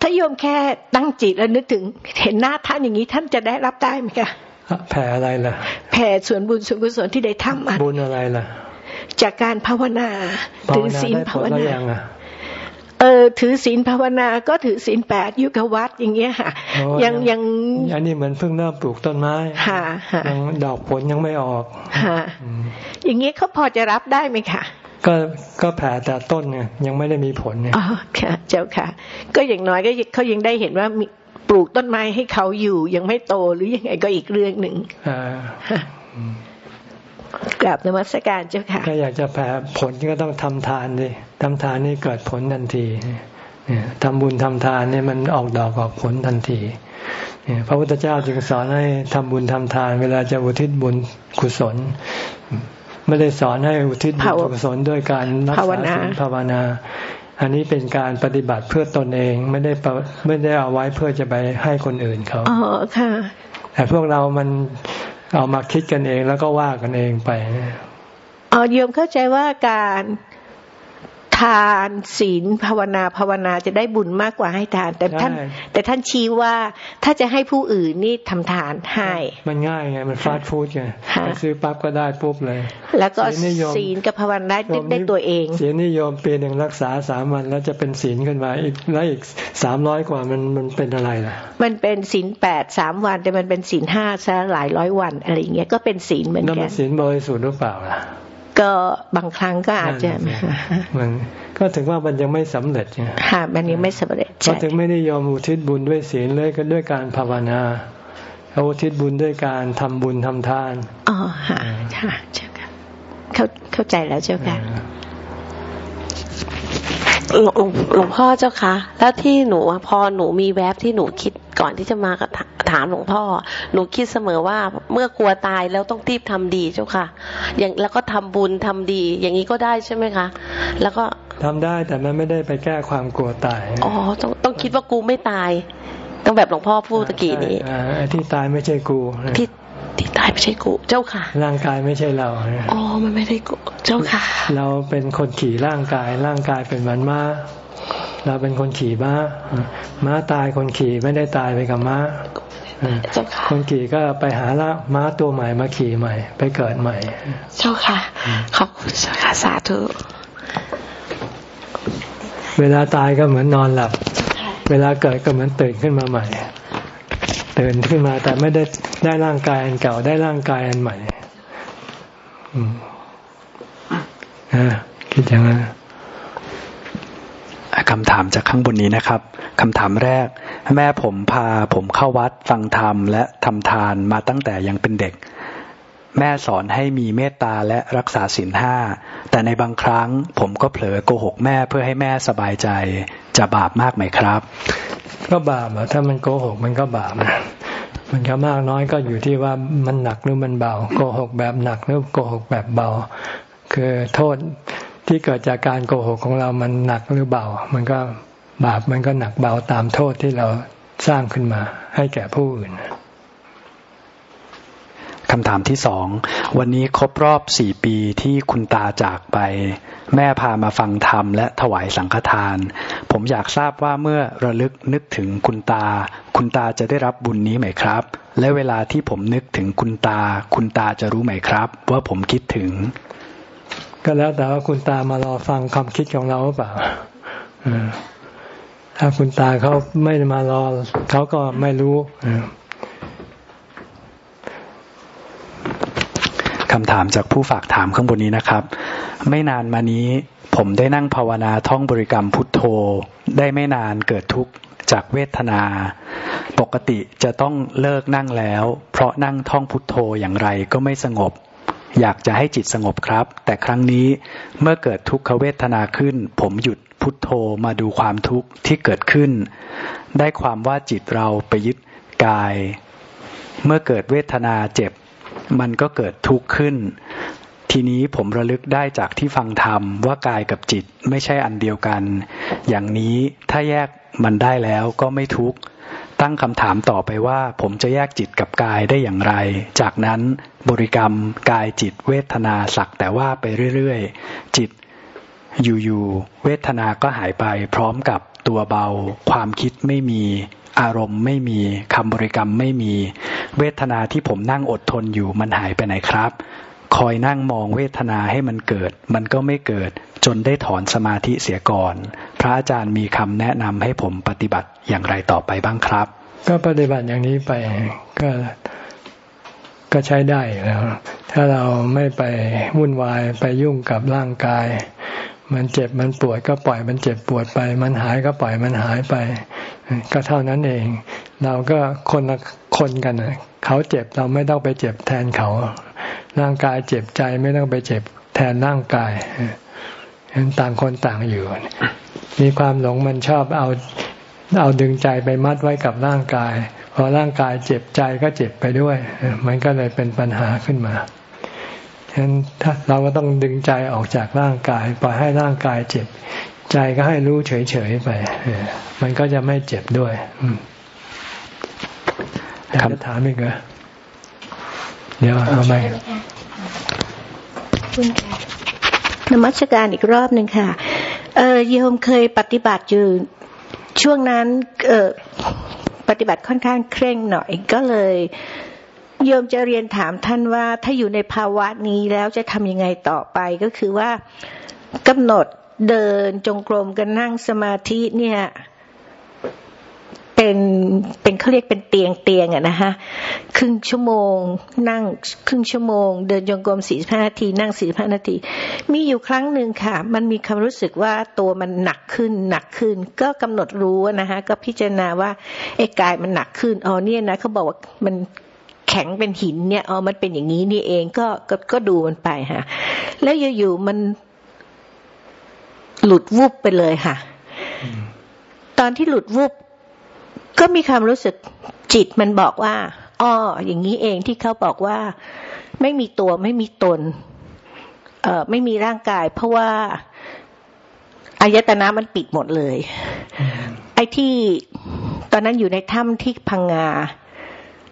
ถ้าโยมแค่ตั้งจิตแล้วนึกถึง เห็นหน้าท่านอย่างนี้ท่านจะได้รับได้ไหมคะแผ่อะไรล่ะ แผ่ส่วนบุญส่วนกุศลที่ได้ทำมาบุญอะไรล่ะ จากการภาวนาถือศีลภาวนา เออถือศีลภาวนาก็ถือศีลแปดยุกวัดอย่างเงี้ยค่ะ ยังยังอันนี้เหมือนเพิ่งเริ่มปลูกต้นไม้ค่ะยังดอกผลยังไม่ออกค่ะอย่างเงี้ยเขาพอจะรับได้ไหมคะก็ก็แผ่แต่ต้นเนี่ยยังไม่ได้มีผลเนี่ยอ๋อค่ะ เจ้าค่ะ ก็อย่างน้อยก็เขายังได้เห็นว่ามีปลูกต้นไม้ให้เขาอยู่ยังไม่โตหรือยังไงก็อีกเรื่องหนึ่งอ่า กราบนมัสการเจ้าค่ะ ถ้าอยากจะแผ่ผลก็ต้องทำทานดิทำทานนี่เกิดผลทันทีเนี่ยทำบุญทำทานเนี่ยมันออกดอกออกผลทันทีเนี่ยพระพุทธเจ้าจึงสอนให้ทำบุญทำทาน เวลาจะอุทิศบุญกุศลไม่ได้สอนให้อุทิศบุญกุศลด้วยการรักษาศีลภาวนา อันนี้เป็นการปฏิบัติเพื่อตนเองไม่ได้ไม่ได้เอาไว้เพื่อจะไปให้คนอื่นเขาอ๋อค่ะ แต่พวกเรามัน เอามาคิดกันเองแล้วก็ว่ากันเองไปอ๋อโยมเข้าใจว่าการ ทานศีลภาวนาภาวนาจะได้บุญมากกว่าให้ทาน แต่ท่าน แต่ท่านชี้ว่าถ้าจะให้ผู้อื่นนี่ทำทานให้มันง่ายไงมันฟาสต์ฟู้ดไงซื้อปั๊บก็ได้ปุ๊บเลย แล้วก็ศีลกับภาวนาได้ตัวเองศีลนิยมปีหนึ่งรักษาสามวันแล้วจะเป็นศีลขึ้นมาอีกแล้วอีกสามร้อยกว่ามันมันเป็นอะไรล่ะ มันเป็นศีลแปดสามวัน แต่มันเป็นศีลห้าซะหลายร้อยวันอะไรเงี้ยก็เป็นศีลเหมือนกันแล้วมันศีลบริสุทธิ์หรือเปล่าล่ะ ก็บางครั้งก็อาจจะมันก็ถึงว่ามันยังไม่สำเร็จไงค่ะมันยังไม่สำเร็จก็ถึงไม่ได้ยอมอุทิศบุญด้วยศีลเลยก็ด้วยการภาวนาเขาอุทิศบุญด้วยการทำบุญทำทานอ๋อค่ะค่ะเจ้าค่ะเข้าเข้าใจแล้วเจ้าค่ะหลวงพ่อเจ้าคะแล้วที่หนูพอหนูมีแวบที่หนูคิด ก่อนที่จะมาถามหลวงพ่อ หนูคิดเสมอว่าเมื่อกลัวตายแล้วต้องรีบทำดีเจ้าค่ะ อย่างแล้วก็ทำบุญทำดี อย่างนี้ก็ได้ใช่ไหมคะ แล้วก็ทำได้แต่มันไม่ได้ไปแก้ความกลัวตาย อ๋อ ต้องต้องคิดว่ากูไม่ตาย ต้องแบบหลวงพ่อพูดตะกี้นี้ที่ตายไม่ใช่กูที่ที่ตายไม่ใช่กูเจ้าค่ะ ร่างกายไม่ใช่เราอ๋อมันไม่ได้กูเจ้าค่ะ เราเป็นคนขี่ร่างกายร่างกายเป็นเหมือนม้า เราเป็นคนขี่ม้า ม้าตายคนขี่ไม่ได้ตายไปกับม้า คนขี่ก็ไปหาละม้าตัวใหม่มาขี่ใหม่ ไปเกิดใหม่ เจ้าค่ะ ขอบคุณเจ้าค่ะสาธุ เวลาตายก็เหมือนนอนหลับ เวลาเกิดก็เหมือนตื่นขึ้นมาใหม่ตื่นขึ้นมาแต่ไม่ได้ได้ร่างกายอันเก่าได้ร่างกายอันใหม่ อืมอ่าคิดอย่างนั้น คำถามจากข้างบนนี้นะครับคำถามแรก แม่ผมพาผมเข้าวัดฟังธรรมและทำทานมาตั้งแต่ยังเป็นเด็ก แม่สอนให้มีเมตตาและรักษาศีลห้า แต่ในบางครั้งผมก็เผลอโกหกแม่เพื่อให้แม่สบายใจจะบาปมากไหมครับ ก็บาปอะถ้ามันโกหกมันก็บาปนะมันก็มากน้อยก็อยู่ที่ว่ามันหนักหรือมันเบา โกหกแบบหนักหรือโกหกแบบเบา คือโทษ ที่เกิดจากการโกหกของเรามันหนักหรือเบา มันก็บาปมันก็หนักเบาตามโทษที่เราสร้างขึ้นมา ให้แก่ผู้อื่นคำถามที่สองวันนี้ครบรอบสี่ปีที่คุณตาจากไป แม่พามาฟังธรรมและถวายสังฆทาน ผมอยากทราบว่าเมื่อระลึกนึกถึงคุณตา คุณตาจะได้รับบุญนี้ไหมครับ และเวลาที่ผมนึกถึงคุณตา คุณตาจะรู้ไหมครับ ว่าผมคิดถึง ก็แล้วแต่ว่าคุณตามารอฟังความคิดของเราหรือเปล่าถ้าคุณตาเขาไม่มารอเขาก็ไม่รู้คำถามจากผู้ฝากถามข้างบนนี้นะครับ ไม่นานมานี้ผมได้นั่งภาวนาท่องบริกรรมพุทโธ ได้ไม่นานเกิดทุกข์จากเวทนา ปกติจะต้องเลิกนั่งแล้ว เพราะนั่งท่องพุทโธอย่างไรก็ไม่สงบ อยากจะให้จิตสงบครับ แต่ครั้งนี้เมื่อเกิดทุกขเวทนาขึ้น ผมหยุดพุทโธมาดูความทุกข์ที่เกิดขึ้น ได้ความว่าจิตเราไปยึดกาย เมื่อเกิดเวทนาเจ็บ มันก็เกิดทุกข์ขึ้น ทีนี้ผมระลึกได้จากที่ฟังธรรมว่ากายกับจิตไม่ใช่อันเดียวกัน อย่างนี้ถ้าแยกมันได้แล้วก็ไม่ทุกข์ ตั้งคำถามต่อไปว่า ผมจะแยกจิตกับกายได้อย่างไร จากนั้นบริกรรมกายจิตเวทนาสักแต่ว่าไปเรื่อยๆ จิตอยู่ๆเวทนาก็หายไปพร้อมกับตัวเบา ความคิดไม่มี อารมณ์ไม่มีคำบริกรรมไม่มี เวทนาที่ผมนั่งอดทนอยู่มันหายไปไหนครับ คอยนั่งมองเวทนาให้มันเกิด มันก็ไม่เกิด จนได้ถอนสมาธิเสียก่อน พระอาจารย์มีคำแนะนำให้ผมปฏิบัติอย่างไรต่อไปบ้างครับ ก็ปฏิบัติอย่างนี้ไปก็ก็ใช้ได้แล้ว ถ้าเราไม่ไปวุ่นวายไปยุ่งกับร่างกาย มันเจ็บมันปวดก็ปล่อยมันเจ็บปวดไป มันหายก็ปล่อยมันหายไป ก็เท่านั้นเอง เราก็คนละคนกันเขาเจ็บเราไม่ต้องไปเจ็บแทนเขา ร่างกายเจ็บใจไม่ต้องไปเจ็บแทนร่างกายเห็นต่างคนต่างอยู่ มีความหลงมันชอบเอาเอาดึงใจไปมัดไว้กับร่างกาย พอร่างกายเจ็บใจก็เจ็บไปด้วย มันก็เลยเป็นปัญหาขึ้นมาฉะนั้นถ้าเราก็ต้องดึงใจออกจากร่างกายปล่อยให้ร่างกายเจ็บ ใจก็ให้รู้เฉยๆไป มันก็จะไม่เจ็บด้วยอยากจะถามอีกเหรอเดี๋ยวเอาไป คุณค่ะนมัสการอีกรอบหนึ่งค่ะ เออโยมเคยปฏิบัติอยู่ช่วงนั้นเออปฏิบัติค่อนข้างเคร่งหน่อยก็เลยโยมจะเรียนถามท่านว่าถ้าอยู่ในภาวะนี้แล้วจะทำยังไงต่อไปก็คือว่ากำหนดเดินจงกรมกันนั่งสมาธิเนี่ย เป็นเป็นเขาเรียกเป็นเตียงเตียงอะนะฮะครึ่งชั่วโมง นั่งครึ่งชั่วโมง เดินจงกรมสี่ห้านาที นั่งสี่ห้านาที มีอยู่ครั้งหนึ่งค่ะ มันมีความรู้สึกว่าตัวมันหนักขึ้นหนักขึ้น ก็กำหนดรู้นะฮะก็พิจารณาว่าไอ้กายมันหนักขึ้นอ๋อเนี่ยนะเขาบอกว่ามันแข็งเป็นหินเนี่ยอ๋อมันเป็นอย่างนี้นี่เองก็ก็ก็ดูมันไปฮะแล้วอยู่ๆมันหลุดวุบไปเลยค่ะ ตอนที่หลุดวุบ ก็มีความรู้สึกจิตมันบอกว่าอ๋ออย่างนี้เองที่เขาบอกว่า ไม่มีตัวไม่มีตน เอ่อไม่มีร่างกาย เพราะว่าอายตนะมันปิดหมดเลย ไอ้ที่ตอนนั้นอยู่ในถ้ำที่พังงา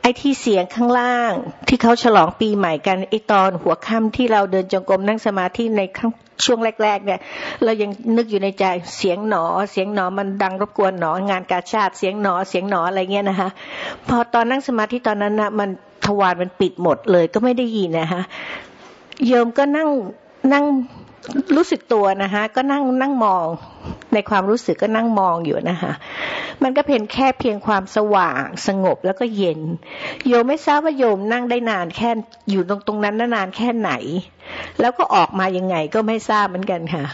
ไอ้ที่เสียงข้างล่างที่เขาฉลองปีใหม่กันไอ้ตอนหัวค่ำที่เราเดินจงกรมนั่งสมาธิในข้างช่วงแรก ๆ เนี่ย เรายังนึกอยู่ในใจเสียงหนอ เสียงหนอมันดังรบกวนหนองานกาชาติเสียงหนอเสียงหนออะไรเงี้ยนะคะ พอตอนนั่งสมาธิตอนนั้นนะมันทวารมันปิดหมดเลยก็ไม่ได้ยินนะคะโยมก็นั่งนั่ง รู้สึกตัวนะคะก็นั่งนั่งมอง ในความรู้สึกก็นั่งมองอยู่นะคะมันก็เพียงแค่เพียงความสว่างสงบแล้วก็เย็น โยมไม่ทราบว่าโยมนั่งได้นานแค่อยู่ตรงตรงนั้นนานแค่ไหน แล้วก็ออกมายังไงก็ไม่ทราบเหมือนกันค่ะ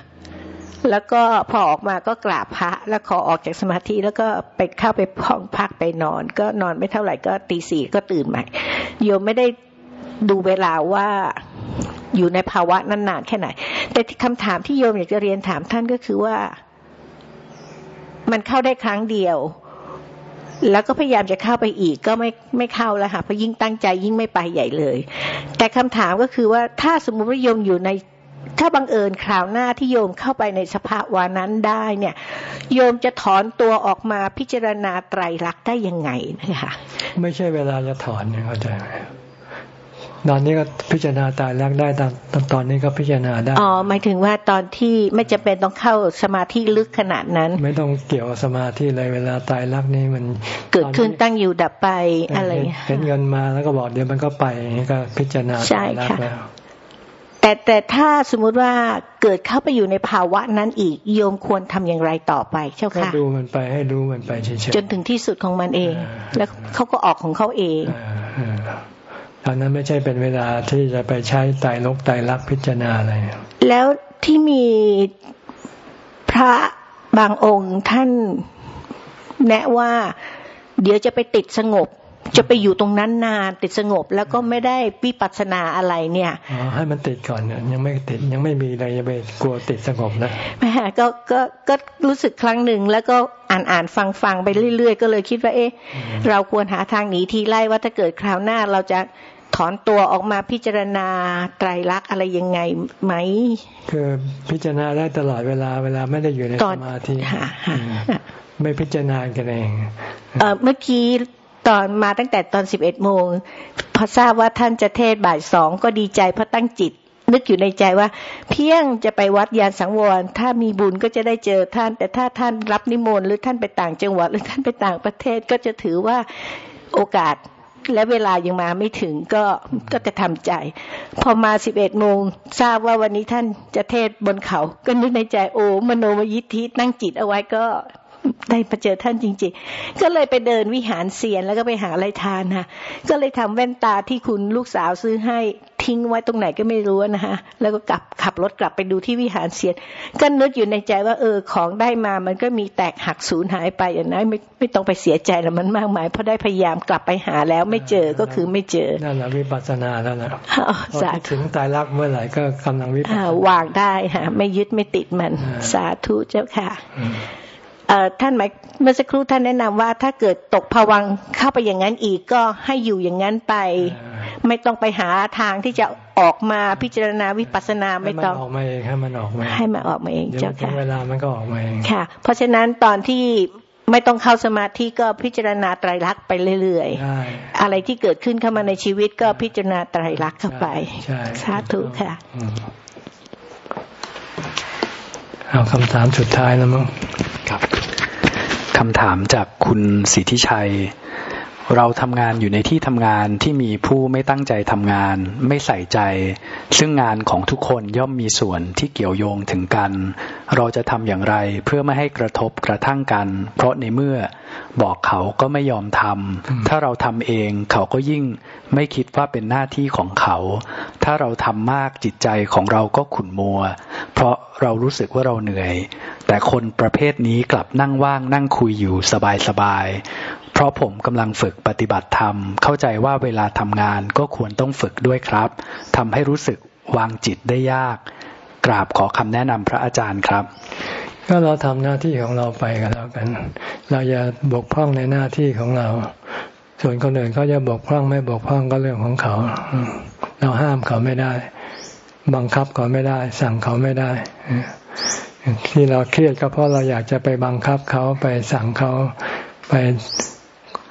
แล้วก็พอออกมาก็กราบพระ แล้วขอออกจากสมาธิแล้วก็ไปเข้าไปห้องพักไปนอน ก็นอนไม่เท่าไหร่ก็ตีสี่ก็ตื่นใหม่โยมไม่ได้ดูเวลาว่าอยู่ในภาวะนั้นนานแค่ไหน แต่คำถามที่โยมอยากจะเรียนถามท่านก็คือว่า มันเข้าได้ครั้งเดียว แล้วก็พยายามจะเข้าไปอีก ก็ไม่ไม่เข้าแล้วค่ะเพราะยิ่งตั้งใจยิ่งไม่ไปใหญ่เลย แต่คำถามก็คือว่าถ้าสมมติว่าโยมอยู่ในถ้าบังเอิญคราวหน้าที่โยมเข้าไปในสภาวะนั้นได้เนี่ย โยมจะถอนตัวออกมาพิจารณาไตรลักษณ์ได้ยังไงนะคะ ไม่ใช่เวลาจะถอนเนี่ยเข้าใจไหม ตอนนี้ก็พิจารณาตายรักได้ตอนตอนนี้ก็พิจารณาได้ อ๋อ หมายถึงว่าตอนที่ไม่จะเป็นต้องเข้าสมาธิลึกขนาดนั้น ไม่ต้องเกี่ยวสมาธิเลยเวลาตายรักนี่มัน เกิดขึ้นตั้งอยู่ดับไปอะไรเห็นเงินมาแล้วก็บอกเดี๋ยวมันก็ไปก็พิจารณาตายรักแล้วแต่แต่ถ้าสมมุติว่าเกิดเข้าไปอยู่ในภาวะนั้นอีกโยมควรทำอย่างไรต่อไปเจ้าค่ะดูมันไปให้ดูมันไปเฉยๆจนถึงที่สุดของมันเอง แล้วเขาก็ออกของเขาเองต อนนั้นไม่ใช่เป็นเวลาที่จะไปใช้ไตรลกไตรลักพิจารณาอะไร แล้วที่มีพระบางองค์ท่านแนะว่า เดี๋ยวจะไปติดสงบ จะไปอยู่ตรงนั้นนานติดสงบ แล้วก็ไม่ได้วิปัสสนาอะไรเนี่ยอ๋อให้มันติดก่อนเนี่ยยังไม่ติดยังไม่มีอะไรจะไปกลัวติดสงบนะแม่ก็ก็ก็รู้สึกครั้งหนึ่งแล้วก็อ่านอ่านฟังฟังไปเรื่อยๆ ก็เลยคิดว่า เอ๊ะ เราควรหาทางหนีทีไล่ว่าถ้าเกิดคราวหน้าเราจะ ถอนตัวออกมาพิจารณาไตรลักษณ์อะไรยังไงไหม คือพิจารณาได้ตลอดเวลาเวลาไม่ได้อยู่ในสมาธิไม่พิจารณากันเองเมื่อกี้ตอนมาตั้งแต่ตอนสิบเอ็ดโมงพอทราบว่าท่านจะเทศบ่ายสองก็ดีใจเพราะตั้งจิต นึกอยู่ในใจว่า เพียงจะไปวัดยานสังวร ถ้ามีบุญก็จะได้เจอท่าน แต่ถ้าท่านรับนิมนต์หรือท่านไปต่างจังหวัดหรือท่านไปต่างประเทศก็จะถือว่าโอกาส และเวลายังมาไม่ถึงก็ก็จะทำใจ พอมาสิบเอ็ดโมงทราบว่าวันนี้ท่านจะเทศบนเขา ก็นึกในใจโอ้มโนมยิทธินั่งจิตเอาไว้ก็ ได้ไปเจอท่านจริง ๆ ก็เลยไปเดินวิหารเสียนแล้วก็ไปหาอะไรทานค่ะก็เลยทำแว่นตาที่คุณลูกสาวซื้อให้ททิ้งไว้ตรงไหนก็ไม่รู้นะคะแล้วก็กลับขับรถกลับไปดูที่วิหารเสียนก็นึกอยู่ในใจว่าเออของได้มามันก็มีแตกหักสูญหายไปอย่างนั้นไม่ไม่ต้องไปเสียใจแล้วมันมากมายเพราะได้พยายามกลับไปหาแล้วไม่เจอก็คือไม่เจอนั่นแหละวิปัสสนาแล้วนะสาถึงตายรักเมื่อไหร่ก็กำลังวิปัสสนาวางได้ค่ะไม่ยึดไม่ติดมัน สาธุเจ้าค่ะ ท่านหมายเมื่อสักครู่ท่านแนะนำว่า ถ้าเกิดตกผวังเข้าไปอย่างนั้นอีกก็ให้อยู่อย่างนั้นไป ไม่ต้องไปหาทางที่จะออกมาพิจารณาวิปัสสนาไม่ต้องออกมาเองให้มันออกมาให้มันออกมาเองเจ้าค่ะเวลามันก็ออกมาเองค่ะ เพราะฉะนั้นตอนที่ไม่ต้องเข้าสมาธิก็พิจารณาไตรลักษณ์ไปเรื่อยๆ อะไรที่เกิดขึ้นเข้ามาในชีวิตก็พิจารณาไตรลักษณ์เข้าไปสาธุค่ะเอาคำถามสุดท้ายแล้วมั้งครับ คำถามจากคุณสิทธิชัย เราทำงานอยู่ในที่ทำงานที่มีผู้ไม่ตั้งใจทำงาน ไม่ใส่ใจ ซึ่งงานของทุกคนย่อมมีส่วนที่เกี่ยวโยงถึงกัน เราจะทำอย่างไรเพื่อไม่ให้กระทบกระทั่งกัน เพราะในเมื่อบอกเขาก็ไม่ยอมทำถ้าเราทำเองเขาก็ยิ่งไม่คิดว่าเป็นหน้าที่ของเขา ถ้าเราทำมากจิตใจของเราก็ขุ่นมัว เพราะเรารู้สึกว่าเราเหนื่อย แต่คนประเภทนี้กลับนั่งว่างนั่งคุยอยู่สบายๆ เพราะผมกำลังฝึกปฏิบัติธรรม เข้าใจว่าเวลาทำงานก็ควรต้องฝึกด้วยครับทำให้รู้สึกวางจิตได้ยาก กราบขอคำแนะนำพระอาจารย์ครับ ก็เราทำหน้าที่ของเราไปกันแล้วกัน เราอย่าบกพร่องในหน้าที่ของเรา ส่วนคนอื่นเขาจะบกพร่องไม่บกพร่องก็เรื่องของเขา เราห้ามเขาไม่ได้ บังคับเขาไม่ได้ สั่งเขาไม่ได้ ที่เราเครียดก็เพราะเราอยากจะไปบังคับเขาไปสั่งเขาไป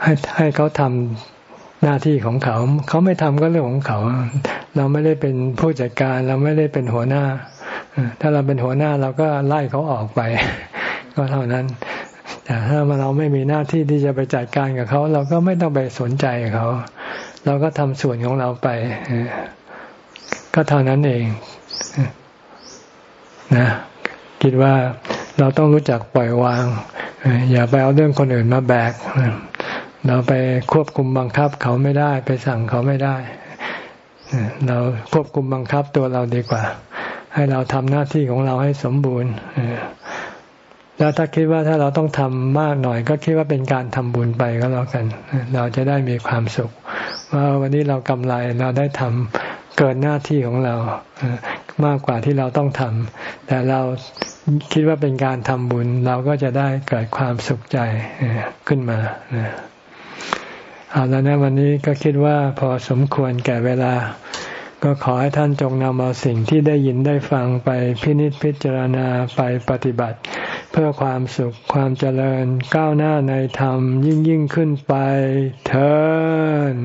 ให้ให้เขาทำหน้าที่ของเขา เขาไม่ทำก็เรื่องของเขา เราไม่ได้เป็นผู้จัดการเราไม่ได้เป็นหัวหน้า ถ้าเราเป็นหัวหน้าเราก็ไล่เขาออกไป ก็เท่านั้นแต่ถ้าเราไม่มีหน้าที่ที่จะไปจัดการกับเขา เราก็ไม่ต้องไปสนใจเขา เราก็ทำส่วนของเราไปก็เท่านั้นเองนะ คิดว่าเราต้องรู้จักปล่อยวาง อย่าไปเอาเรื่องคนอื่นมาแบก เราไปควบคุมบังคับเขาไม่ได้ ไปสั่งเขาไม่ได้ เราควบคุมบังคับตัวเราดีกว่า ให้เราทำหน้าที่ของเราให้สมบูรณ์แล้วถ้าคิดว่าถ้าเราต้องทำมากหน่อย ก็คิดว่าเป็นการทำบุญไปก็แล้วกัน เราจะได้มีความสุขว่าวันนี้เรากำไรเราได้ทำ เกินหน้าที่ของเรามากกว่าที่เราต้องทำแต่เราคิดว่าเป็นการทำบุญ เราก็จะได้เกิดความสุขใจขึ้นมาเอาแล้วนะวันนี้ก็คิดว่าพอสมควรแก่เวลา ก็ขอให้ท่านจงนำเอาสิ่งที่ได้ยินได้ฟังไปพินิจพิจารณาไปปฏิบัติ เพื่อความสุขความเจริญก้าวหน้าในธรรมยิ่งยิ่งขึ้นไปเถิด